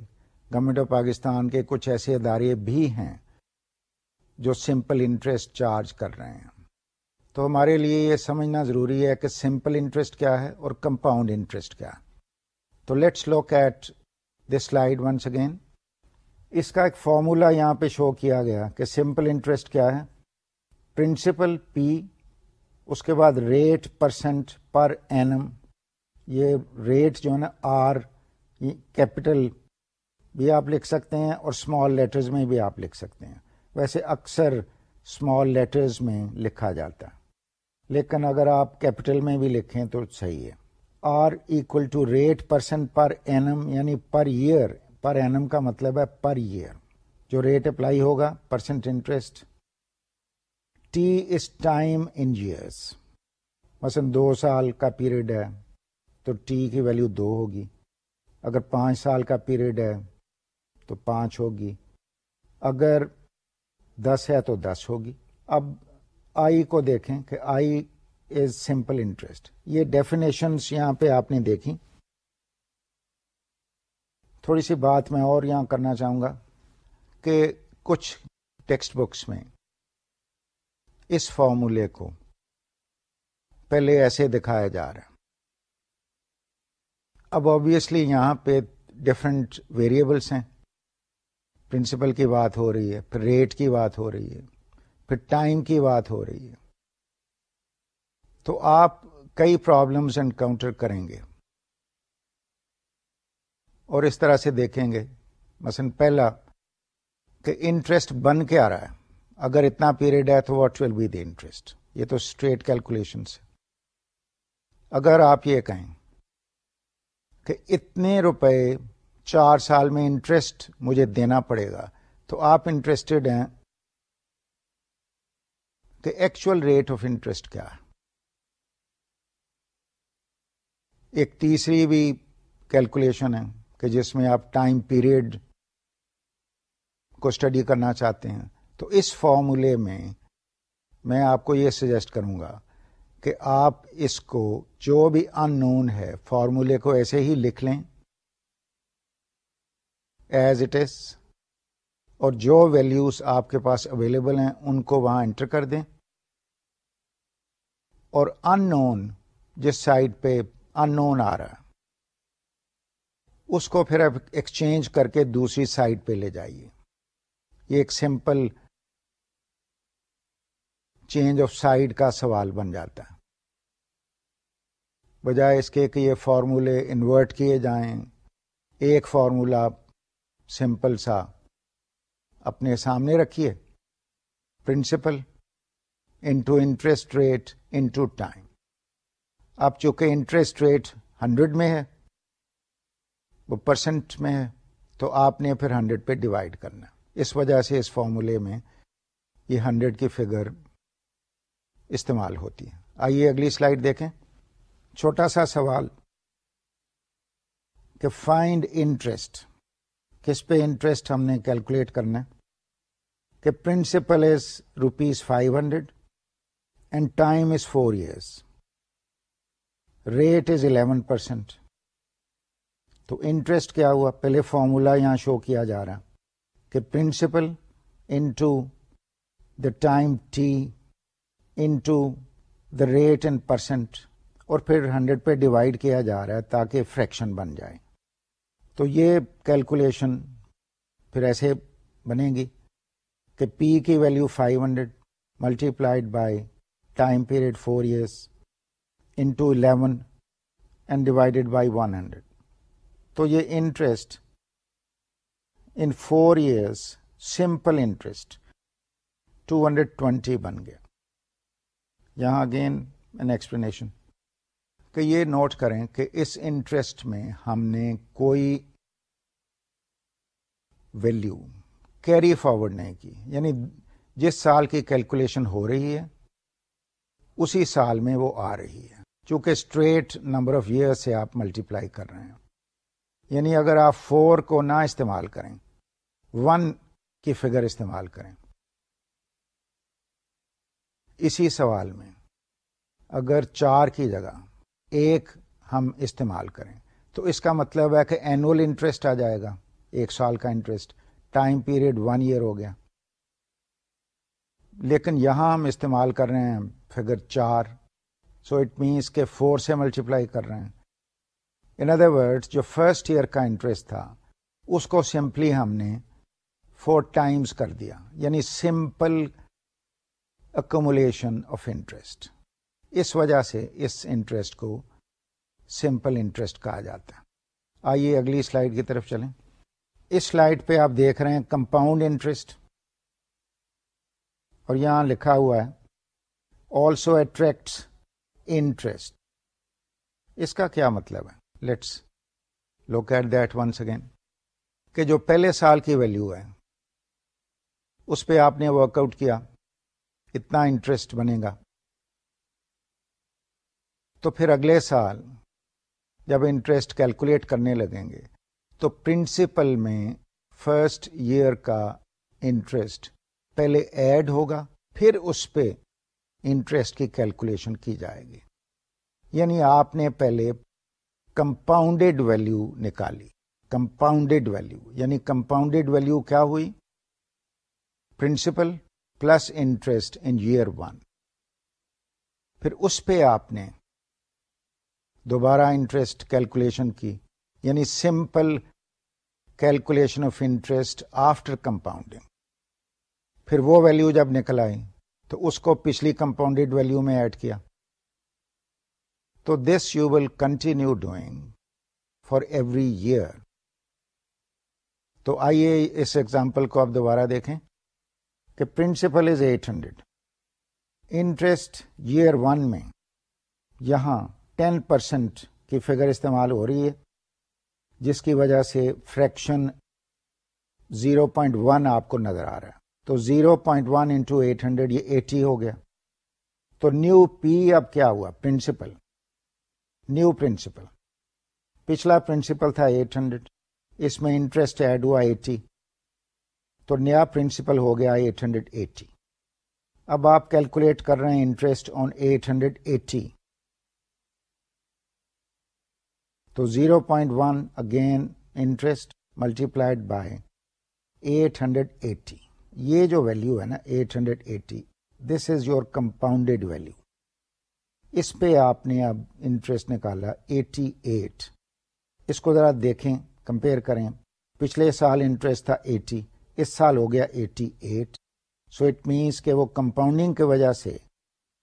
گورنمنٹ آف پاکستان کے کچھ ایسے ادارے بھی ہیں جو سمپل انٹرسٹ چارج کر رہے ہیں۔ تو ہمارے لیے یہ سمجھنا ضروری ہے کہ سمپل انٹرسٹ کیا ہے اور کمپاؤنڈ انٹرسٹ کیا ہے۔ تو let's look at this slide once again اس کا ایک فارمولا یہاں پہ شو کیا گیا کہ سمپل انٹرسٹ کیا ہے۔ پرنسپل پی اس کے بعد ریٹ پرسنٹ پر اینم یہ ریٹ جو ہے نا آر کیپٹل بھی آپ لکھ سکتے ہیں اور اسمال لیٹرز میں بھی آپ لکھ سکتے ہیں۔ ویسے اکثر اسمال لیٹرز میں لکھا جاتا ہے۔ لیکن اگر آپ کیپٹل میں بھی لکھیں تو صحیح ہے۔ R equal to rate percent per annum یعنی پر ایئر پر اینم کا مطلب ہے پر ایئر جو ریٹ اپلائی ہوگا percent interest T is time in years مثلا دو سال کا پیریڈ ہے۔ تو ٹی کی ویلو دو ہوگی۔ اگر پانچ سال کا پیریڈ ہے تو پانچ ہوگی۔ اگر دس ہے تو دس ہوگی۔ اب آئی کو دیکھیں کہ آئی از سمپل انٹرسٹ یہ ڈیفینیشنس یہاں پہ آپ نے دیکھی۔ تھوڑی سی بات میں اور یہاں کرنا چاہوں گا کہ کچھ ٹیکسٹ بکس میں اس فارمولے کو پہلے ایسے دکھایا جا رہا ہے۔ اب آبیسلی یہاں پہ ڈفرینٹ ویریبلس ہیں۔ پرنسپل کی بات ہو رہی ہے، پھر ریٹ کی بات ہو رہی ہے، پھر ٹائم کی بات ہو رہی ہے۔ تو آپ کئی پرابلمس انکاؤنٹر کریں گے۔ اور اس طرح سے دیکھیں گے۔ مثلا پہلا کہ انٹرسٹ بن کے آ رہا ہے۔ اگر اتنا پیریڈ ہے تو what will be the interest یہ تو اسٹریٹ کیلکولیشن سے اگر آپ یہ کہیں کہ اتنے روپے چار سال میں انٹرسٹ مجھے دینا پڑے گا۔ تو آپ انٹرسٹڈ ہیں کہ ایکچوئل ریٹ آف انٹرسٹ کیا ہے۔ ایک تیسری بھی کیلکولیشن ہے کہ جس میں آپ ٹائم پیریڈ کو اسٹڈی کرنا چاہتے ہیں۔ تو اس فارمولے میں میں آپ کو یہ سجیسٹ کروں گا کہ آپ اس کو جو بھی ان نون ہے فارمولے کو ایسے ہی لکھ لیں۔ ایز اٹ از اور جو ویلیوز آپ کے پاس اویلیبل ہیں، ان کو وہاں انٹر کر دیں۔ اور ان نون جس سائٹ پہ ان نون آ رہا اس کو پھر اب ایکسچینج کر کے دوسری سائٹ پہ لے جائیے۔ یہ ایک سمپل چینج آف سائڈ کا سوال بن جاتا ہے۔ بجائے اس کے کہ یہ فارمولے انورٹ کیے جائیں۔ ایک فارمولا سمپل سا اپنے سامنے رکھیے۔ Principal into interest rate into time. اب چونکہ انٹرسٹ ریٹ ہنڈریڈ میں ہے، وہ پرسنٹ میں ہے، تو آپ نے پھر ہنڈریڈ پہ ڈیوائڈ کرنا۔ اس وجہ سے اس فارمولے میں یہ ہنڈریڈ کی فگر استعمال ہوتی ہے۔ آئیے اگلی سلائڈ دیکھیں۔ چھوٹا سا سوال کہ فائنڈ انٹرسٹ کس پہ انٹرسٹ ہم نے کیلکولیٹ کرنا ہے؟ کہ principal is rupees five hundred and time is four years rate is eleven percent تو انٹرسٹ کیا ہوا؟ پہلے فارمولا یہاں شو کیا جا رہا کہ principal into the time T into the rate in percent اور پھر ہنڈریڈ پہ ڈیوائڈ کیا جا رہا ہے تاکہ فریکشن بن جائے۔ تو یہ کیلکولیشن پھر ایسے بنے گی کہ پی کی value five hundred multiplied by time period four years into eleven and divided by one hundred تو یہ interest in four years simple interest two hundred twenty بن گیا۔ یہاں اگین این ایکسپلینیشن کہ یہ نوٹ کریں کہ اس انٹرسٹ میں ہم نے کوئی ویلو کیری فارورڈ نہیں کی۔ یعنی جس سال کی کیلکولیشن ہو رہی ہے، اسی سال میں وہ آ رہی ہے۔ چونکہ اسٹریٹ نمبر آف ایئر سے آپ ملٹیپلائی کر رہے ہیں۔ یعنی اگر آپ فور کو نہ استعمال کریں، ون کی فگر استعمال کریں۔ اسی سوال میں اگر چار کی جگہ ایک ہم استعمال کریں۔ تو اس کا مطلب ہے کہ اینوئل انٹرسٹ آ جائے گا۔ ایک سال کا interest time period one year ہو گیا۔ لیکن یہاں ہم استعمال کر رہے ہیں فگر چار۔ سو اٹ مینس کہ فور سے ملٹیپلائی کر رہے ہیں۔ ان ادر ورڈ جو فرسٹ ایئر کا انٹرسٹ تھا، اس کو سمپلی ہم نے فور ٹائمس کر دیا۔ یعنی سمپل اکومولیشن آف انٹرسٹ اس وجہ سے اس انٹرسٹ کو سمپل انٹرسٹ کہا جاتا ہے۔ آئیے اگلی سلائڈ کی طرف چلیں۔ اس سلائڈ پہ آپ دیکھ رہے ہیں کمپاؤنڈ انٹرسٹ اور یہاں لکھا ہوا ہے آلسو اٹریکٹس انٹرسٹ اس کا کیا مطلب ہے؟ Let's look at that once again کہ جو پہلے سال کی ویلو ہے، اس پہ آپ نے ورک آؤٹ کیا۔ اتنا انٹرسٹ بنے گا۔ تو پھر اگلے سال جب انٹرسٹ کیلکولیٹ کرنے لگیں گے، تو پرنسپل میں فرسٹ ایئر کا انٹرسٹ پہلے ایڈ ہوگا، پھر اس پہ انٹرسٹ کی کیلکولیشن کی جائے گی۔ یعنی آپ نے پہلے کمپاؤنڈیڈ ویلو نکالی۔ کمپاؤنڈیڈ ویلو یعنی کمپاؤنڈیڈ ویلو کیا ہوئی؟ Principal plus interest in year one. پھر اس پہ آپ نے دوبارہ انٹرسٹ کیلکولیشن کی یعنی simple calculation of interest after compounding. پھر وہ ویلو جب نکل آئی، تو اس کو پچھلی کمپاؤنڈیڈ ویلو میں ایڈ کیا۔ تو this you will continue doing for every year تو آئیے اس ایگزامپل کو آپ دوبارہ دیکھیں کہ principal is eight hundred interest year one میں یہاں ٹین پرسینٹ کی فگر استعمال ہو رہی ہے، جس کی وجہ سے فریکشن زیرو پوائنٹ ون آپ کو نظر آ رہا ہے۔ تو zero point one into eight hundred یہ ایٹی ہو گیا۔ تو نیو پی اب کیا ہوا؟ پرنسپل نیو پرنسپل پچھلا پرنسپل تھا ایٹ ہنڈریڈ اس میں انٹرسٹ ایڈ ہوا ایٹی تو نیا پرنسپل ہو گیا ایٹ ہنڈریڈ ایٹی اب آپ کیلکولیٹ کر رہے ہیں interest on eight hundred eighty تو zero point one again interest multiplied by eight hundred eighty یہ جو ویلو ہے نا eight hundred eighty this is your compounded value اس پہ آپ نے اب انٹرسٹ نکالا ایٹی ایٹ اس کو ذرا دیکھیں کمپیئر کریں. پچھلے سال انٹرسٹ تھا ایٹی اس سال ہو گیا eighty eight so it means کہ وہ کمپاؤنڈنگ کی وجہ سے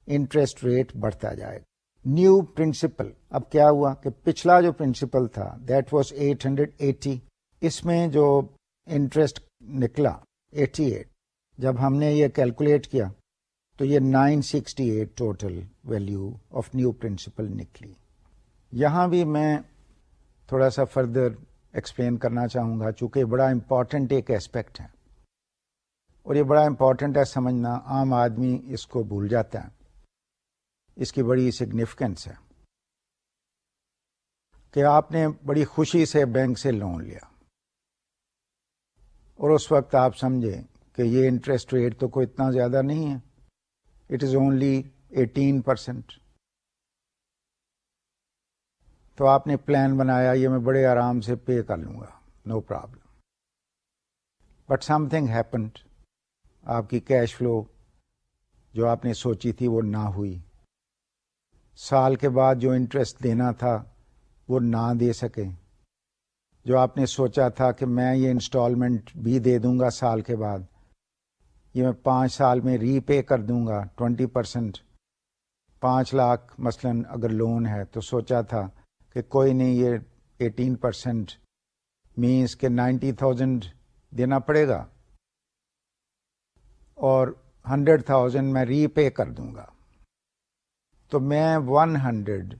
انٹرسٹ ریٹ بڑھتا جائے. گا نیو پرنسپل۔ اب کیا ہوا کہ پچھلا جو پرنسپل تھا that was eight hundred eighty اس میں جو انٹرسٹ نکلا ایٹی ایٹ جب ہم نے یہ کیلکولیٹ کیا، تو یہ nine sixty eight total value of new principal نکلی۔ یہاں بھی میں تھوڑا سا فردر ایکسپلین کرنا چاہوں گا، چونکہ بڑا امپورٹنٹ ایک ایسپیکٹ ہے۔ اور یہ بڑا امپورٹنٹ ہے، سمجھنا، عام آدمی اس کو بھول جاتا ہے۔ اس کی بڑی سگنیفیکینس ہے کہ آپ نے بڑی خوشی سے بینک سے لون لیا۔ اور اس وقت آپ سمجھے کہ یہ انٹرسٹ ریٹ تو کوئی اتنا زیادہ نہیں ہے۔ It is only eighteen percent تو آپ نے پلان بنایا، یہ میں بڑے آرام سے پے کر لوں گا۔ No problem but something happened آپ کی کیش فلو جو آپ نے سوچی تھی وہ نہ ہوئی۔ سال کے بعد جو انٹرسٹ دینا تھا وہ نہ دے سکے جو آپ نے سوچا تھا کہ میں یہ انسٹالمنٹ بھی دے دوں گا سال کے بعد، یہ میں پانچ سال میں ری پے کر دوں گا ٹوینٹی پرسینٹ پانچ لاکھ مثلا اگر لون ہے تو سوچا تھا کہ کوئی نہیں، یہ ایٹین پرسینٹ مینس کہ نائنٹی تھاؤزینڈ دینا پڑے گا اور ہنڈریڈ تھاؤزینڈ میں ری پے کر دوں گا۔ تو میں one hundred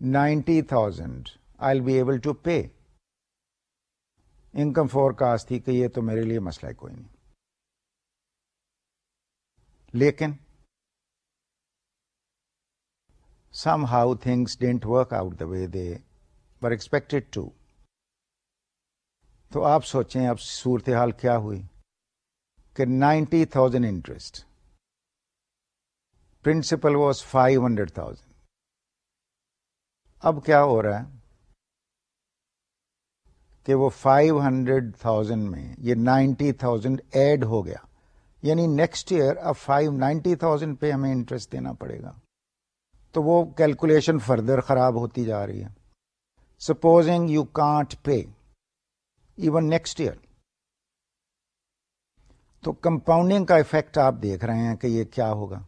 ninety thousand I be able to pay. Income forecast تھی کہ یہ تو میرے لیے مسئلہ کوئی نہیں۔ لیکن somehow things didn't work out the way they were expected to. تو آپ سوچیں اب صورتحال کیا ہوئی کہ ninety thousand interest principal was five hundred thousand. اب کیا ہو رہا ہے؟ کہ وہ فائیو ہنڈریڈ تھاؤزینڈ میں یہ نائنٹی تھاؤزینڈ ایڈ ہو گیا۔ یعنی نیکسٹ ایئر اب فائیو نائنٹی تھاؤزینڈ پہ ہمیں انٹرسٹ دینا پڑے گا۔ تو وہ کیلکولیشن فردر خراب ہوتی جا رہی ہے۔ Supposing you can't pay even next year. تو کمپاؤنڈنگ کا افیکٹ آپ دیکھ رہے ہیں کہ یہ کیا ہوگا۔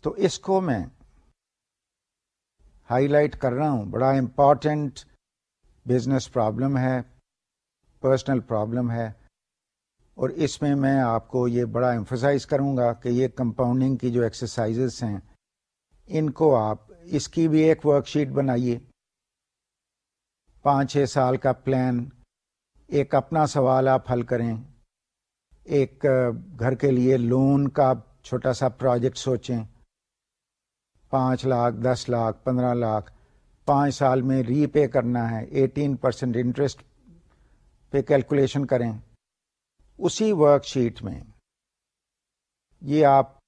تو اس کو میں ہائی لائٹ کر رہا ہوں۔ بڑا امپورٹنٹ بزنس پرابلم ہے پرسنل پرابلم ہے۔ اور اس میں میں آپ کو یہ بڑا ایمفسائز کروں گا کہ یہ کمپاؤنڈنگ کی جو ایکسرسائز ہیں، ان کو آپ اس کی بھی ایک ورک شیٹ بنائیے۔ پانچ چھ سال کا پلان ایک اپنا سوال آپ حل کریں۔ ایک گھر کے لیے لون کا چھوٹا سا پروجیکٹ سوچیں۔ پانچ لاکھ، دس لاکھ، پندرہ لاکھ، پانچ سال میں ری پے کرنا ہے ایٹین پرسینٹ انٹرسٹ پہ کیلکولیشن کریں۔ اسی ورک شیٹ میں یہ آپ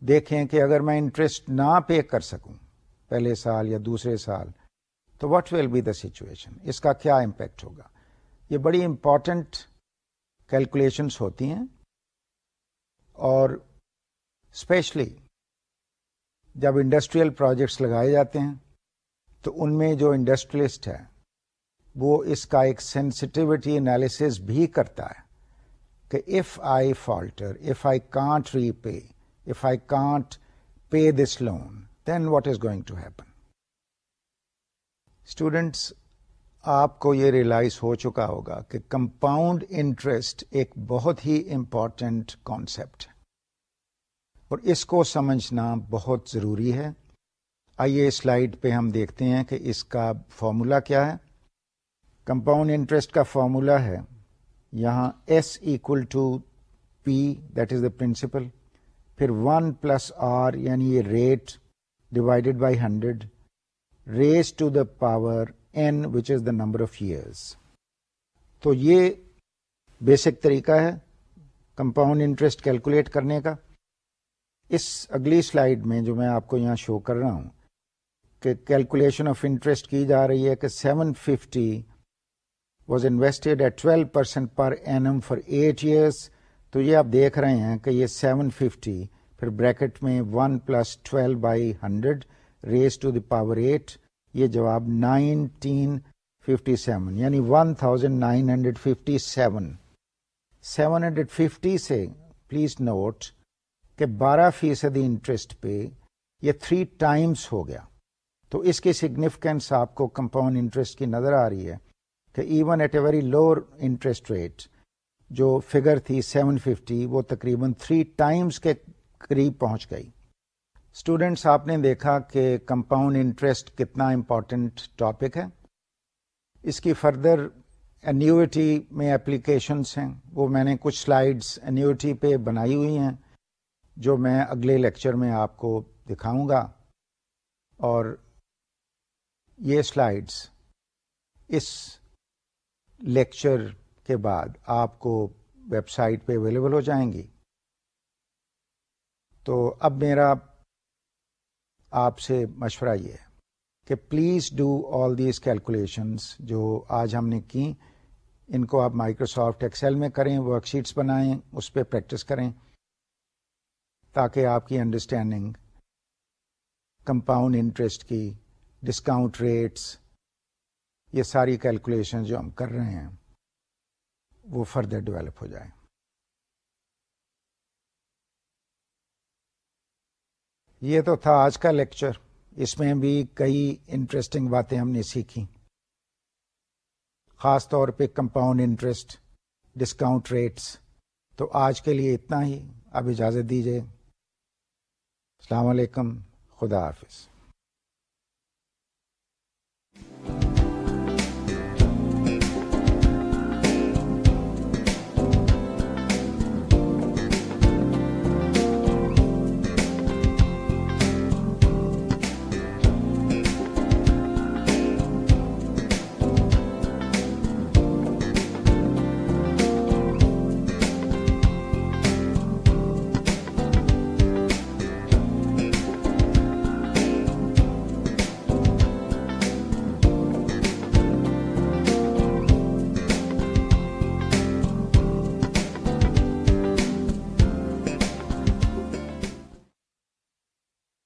دیکھیں کہ اگر میں انٹرسٹ نہ پے کر سکوں پہلے سال یا دوسرے سال، تو what will be the situation اس کا کیا امپیکٹ ہوگا؟ یہ بڑی امپورٹنٹ کیلکولیشنس ہوتی ہیں اور اسپیشلی جب انڈسٹریل پروجیکٹس لگائے جاتے ہیں، تو ان میں جو انڈسٹریلسٹ ہے، وہ اس کا ایک سینسٹیوٹی انالیس بھی کرتا ہے کہ if I falter if I can't repay if I can't pay this loan then what is going to happen students آپ کو یہ ریئلائز ہو چکا ہوگا کہ کمپاؤنڈ انٹرسٹ ایک بہت ہی امپورٹنٹ کانسیپٹ ہے۔ اور اس کو سمجھنا بہت ضروری ہے۔ آئیے سلائڈ پہ ہم دیکھتے ہیں کہ اس کا فارمولا کیا ہے۔ کمپاؤنڈ انٹرسٹ کا فارمولا ہے۔ یہاں S equal to P that is the principal پھر ون پلس آر یعنی یہ rate divided by hundred raise to the power N which is the number of years تو یہ بیسک طریقہ ہے کمپاؤنڈ انٹرسٹ کیلکولیٹ کرنے کا۔ اس اگلی سلائیڈ میں جو میں آپ کو یہاں شو کر رہا ہوں کہ کیلکولیشن آف انٹرسٹ کی جا رہی ہے کہ seven fifty was invested at twelve percent per annum for eight years تو یہ آپ دیکھ رہے ہیں کہ یہ سیون ففٹی پھر بریکٹ میں one plus twelve by hundred raise to the power eight یہ جواب نائنٹین ففٹی سیون یعنی one thousand nine hundred fifty seven seven hundred fifty سے پلیز نوٹ کہ بارہ فیصدی انٹرسٹ پہ یہ تھری ٹائمس ہو گیا۔ تو اس کی سگنیفیکینس آپ کو کمپاؤنڈ انٹرسٹ کی نظر آ رہی ہے کہ even at a very lower interest rate جو فگر تھی سیون ففٹی وہ تقریباً تھری ٹائمس کے قریب پہنچ گئی۔ اسٹوڈینٹس آپ نے دیکھا کہ کمپاؤنڈ انٹرسٹ کتنا امپورٹنٹ ٹاپک ہے۔ اس کی فردر انیوٹی میں اپلیکیشنس ہیں۔ وہ میں نے کچھ سلائڈس انیوٹی پہ بنائی ہوئی ہیں۔ جو میں اگلے لیکچر میں آپ کو دکھاؤں گا اور یہ سلائڈس اس لیکچر کے بعد آپ کو ویب سائٹ پہ اویلیبل ہو جائیں گی۔ تو اب میرا آپ سے مشورہ یہ ہے کہ please do all these calculations جو آج ہم نے کی ان کو آپ مائکروسافٹ ایکسل میں کریں ورک شیٹس بنائیں، اس پہ پریکٹس کریں۔ تاکہ آپ کی انڈرسٹینڈنگ کمپاؤنڈ انٹرسٹ کی ڈسکاؤنٹ ریٹس یہ ساری کیلکولیشن جو ہم کر رہے ہیں، وہ فردر ڈیولپ ہو جائے یہ تو تھا آج کا لیکچر اس میں بھی کئی انٹرسٹنگ باتیں ہم نے سیکھی۔ خاص طور پہ کمپاؤنڈ انٹرسٹ ڈسکاؤنٹ ریٹس تو آج کے لیے اتنا ہی۔ اب اجازت دیجیے السلام علیکم خدا حافظ۔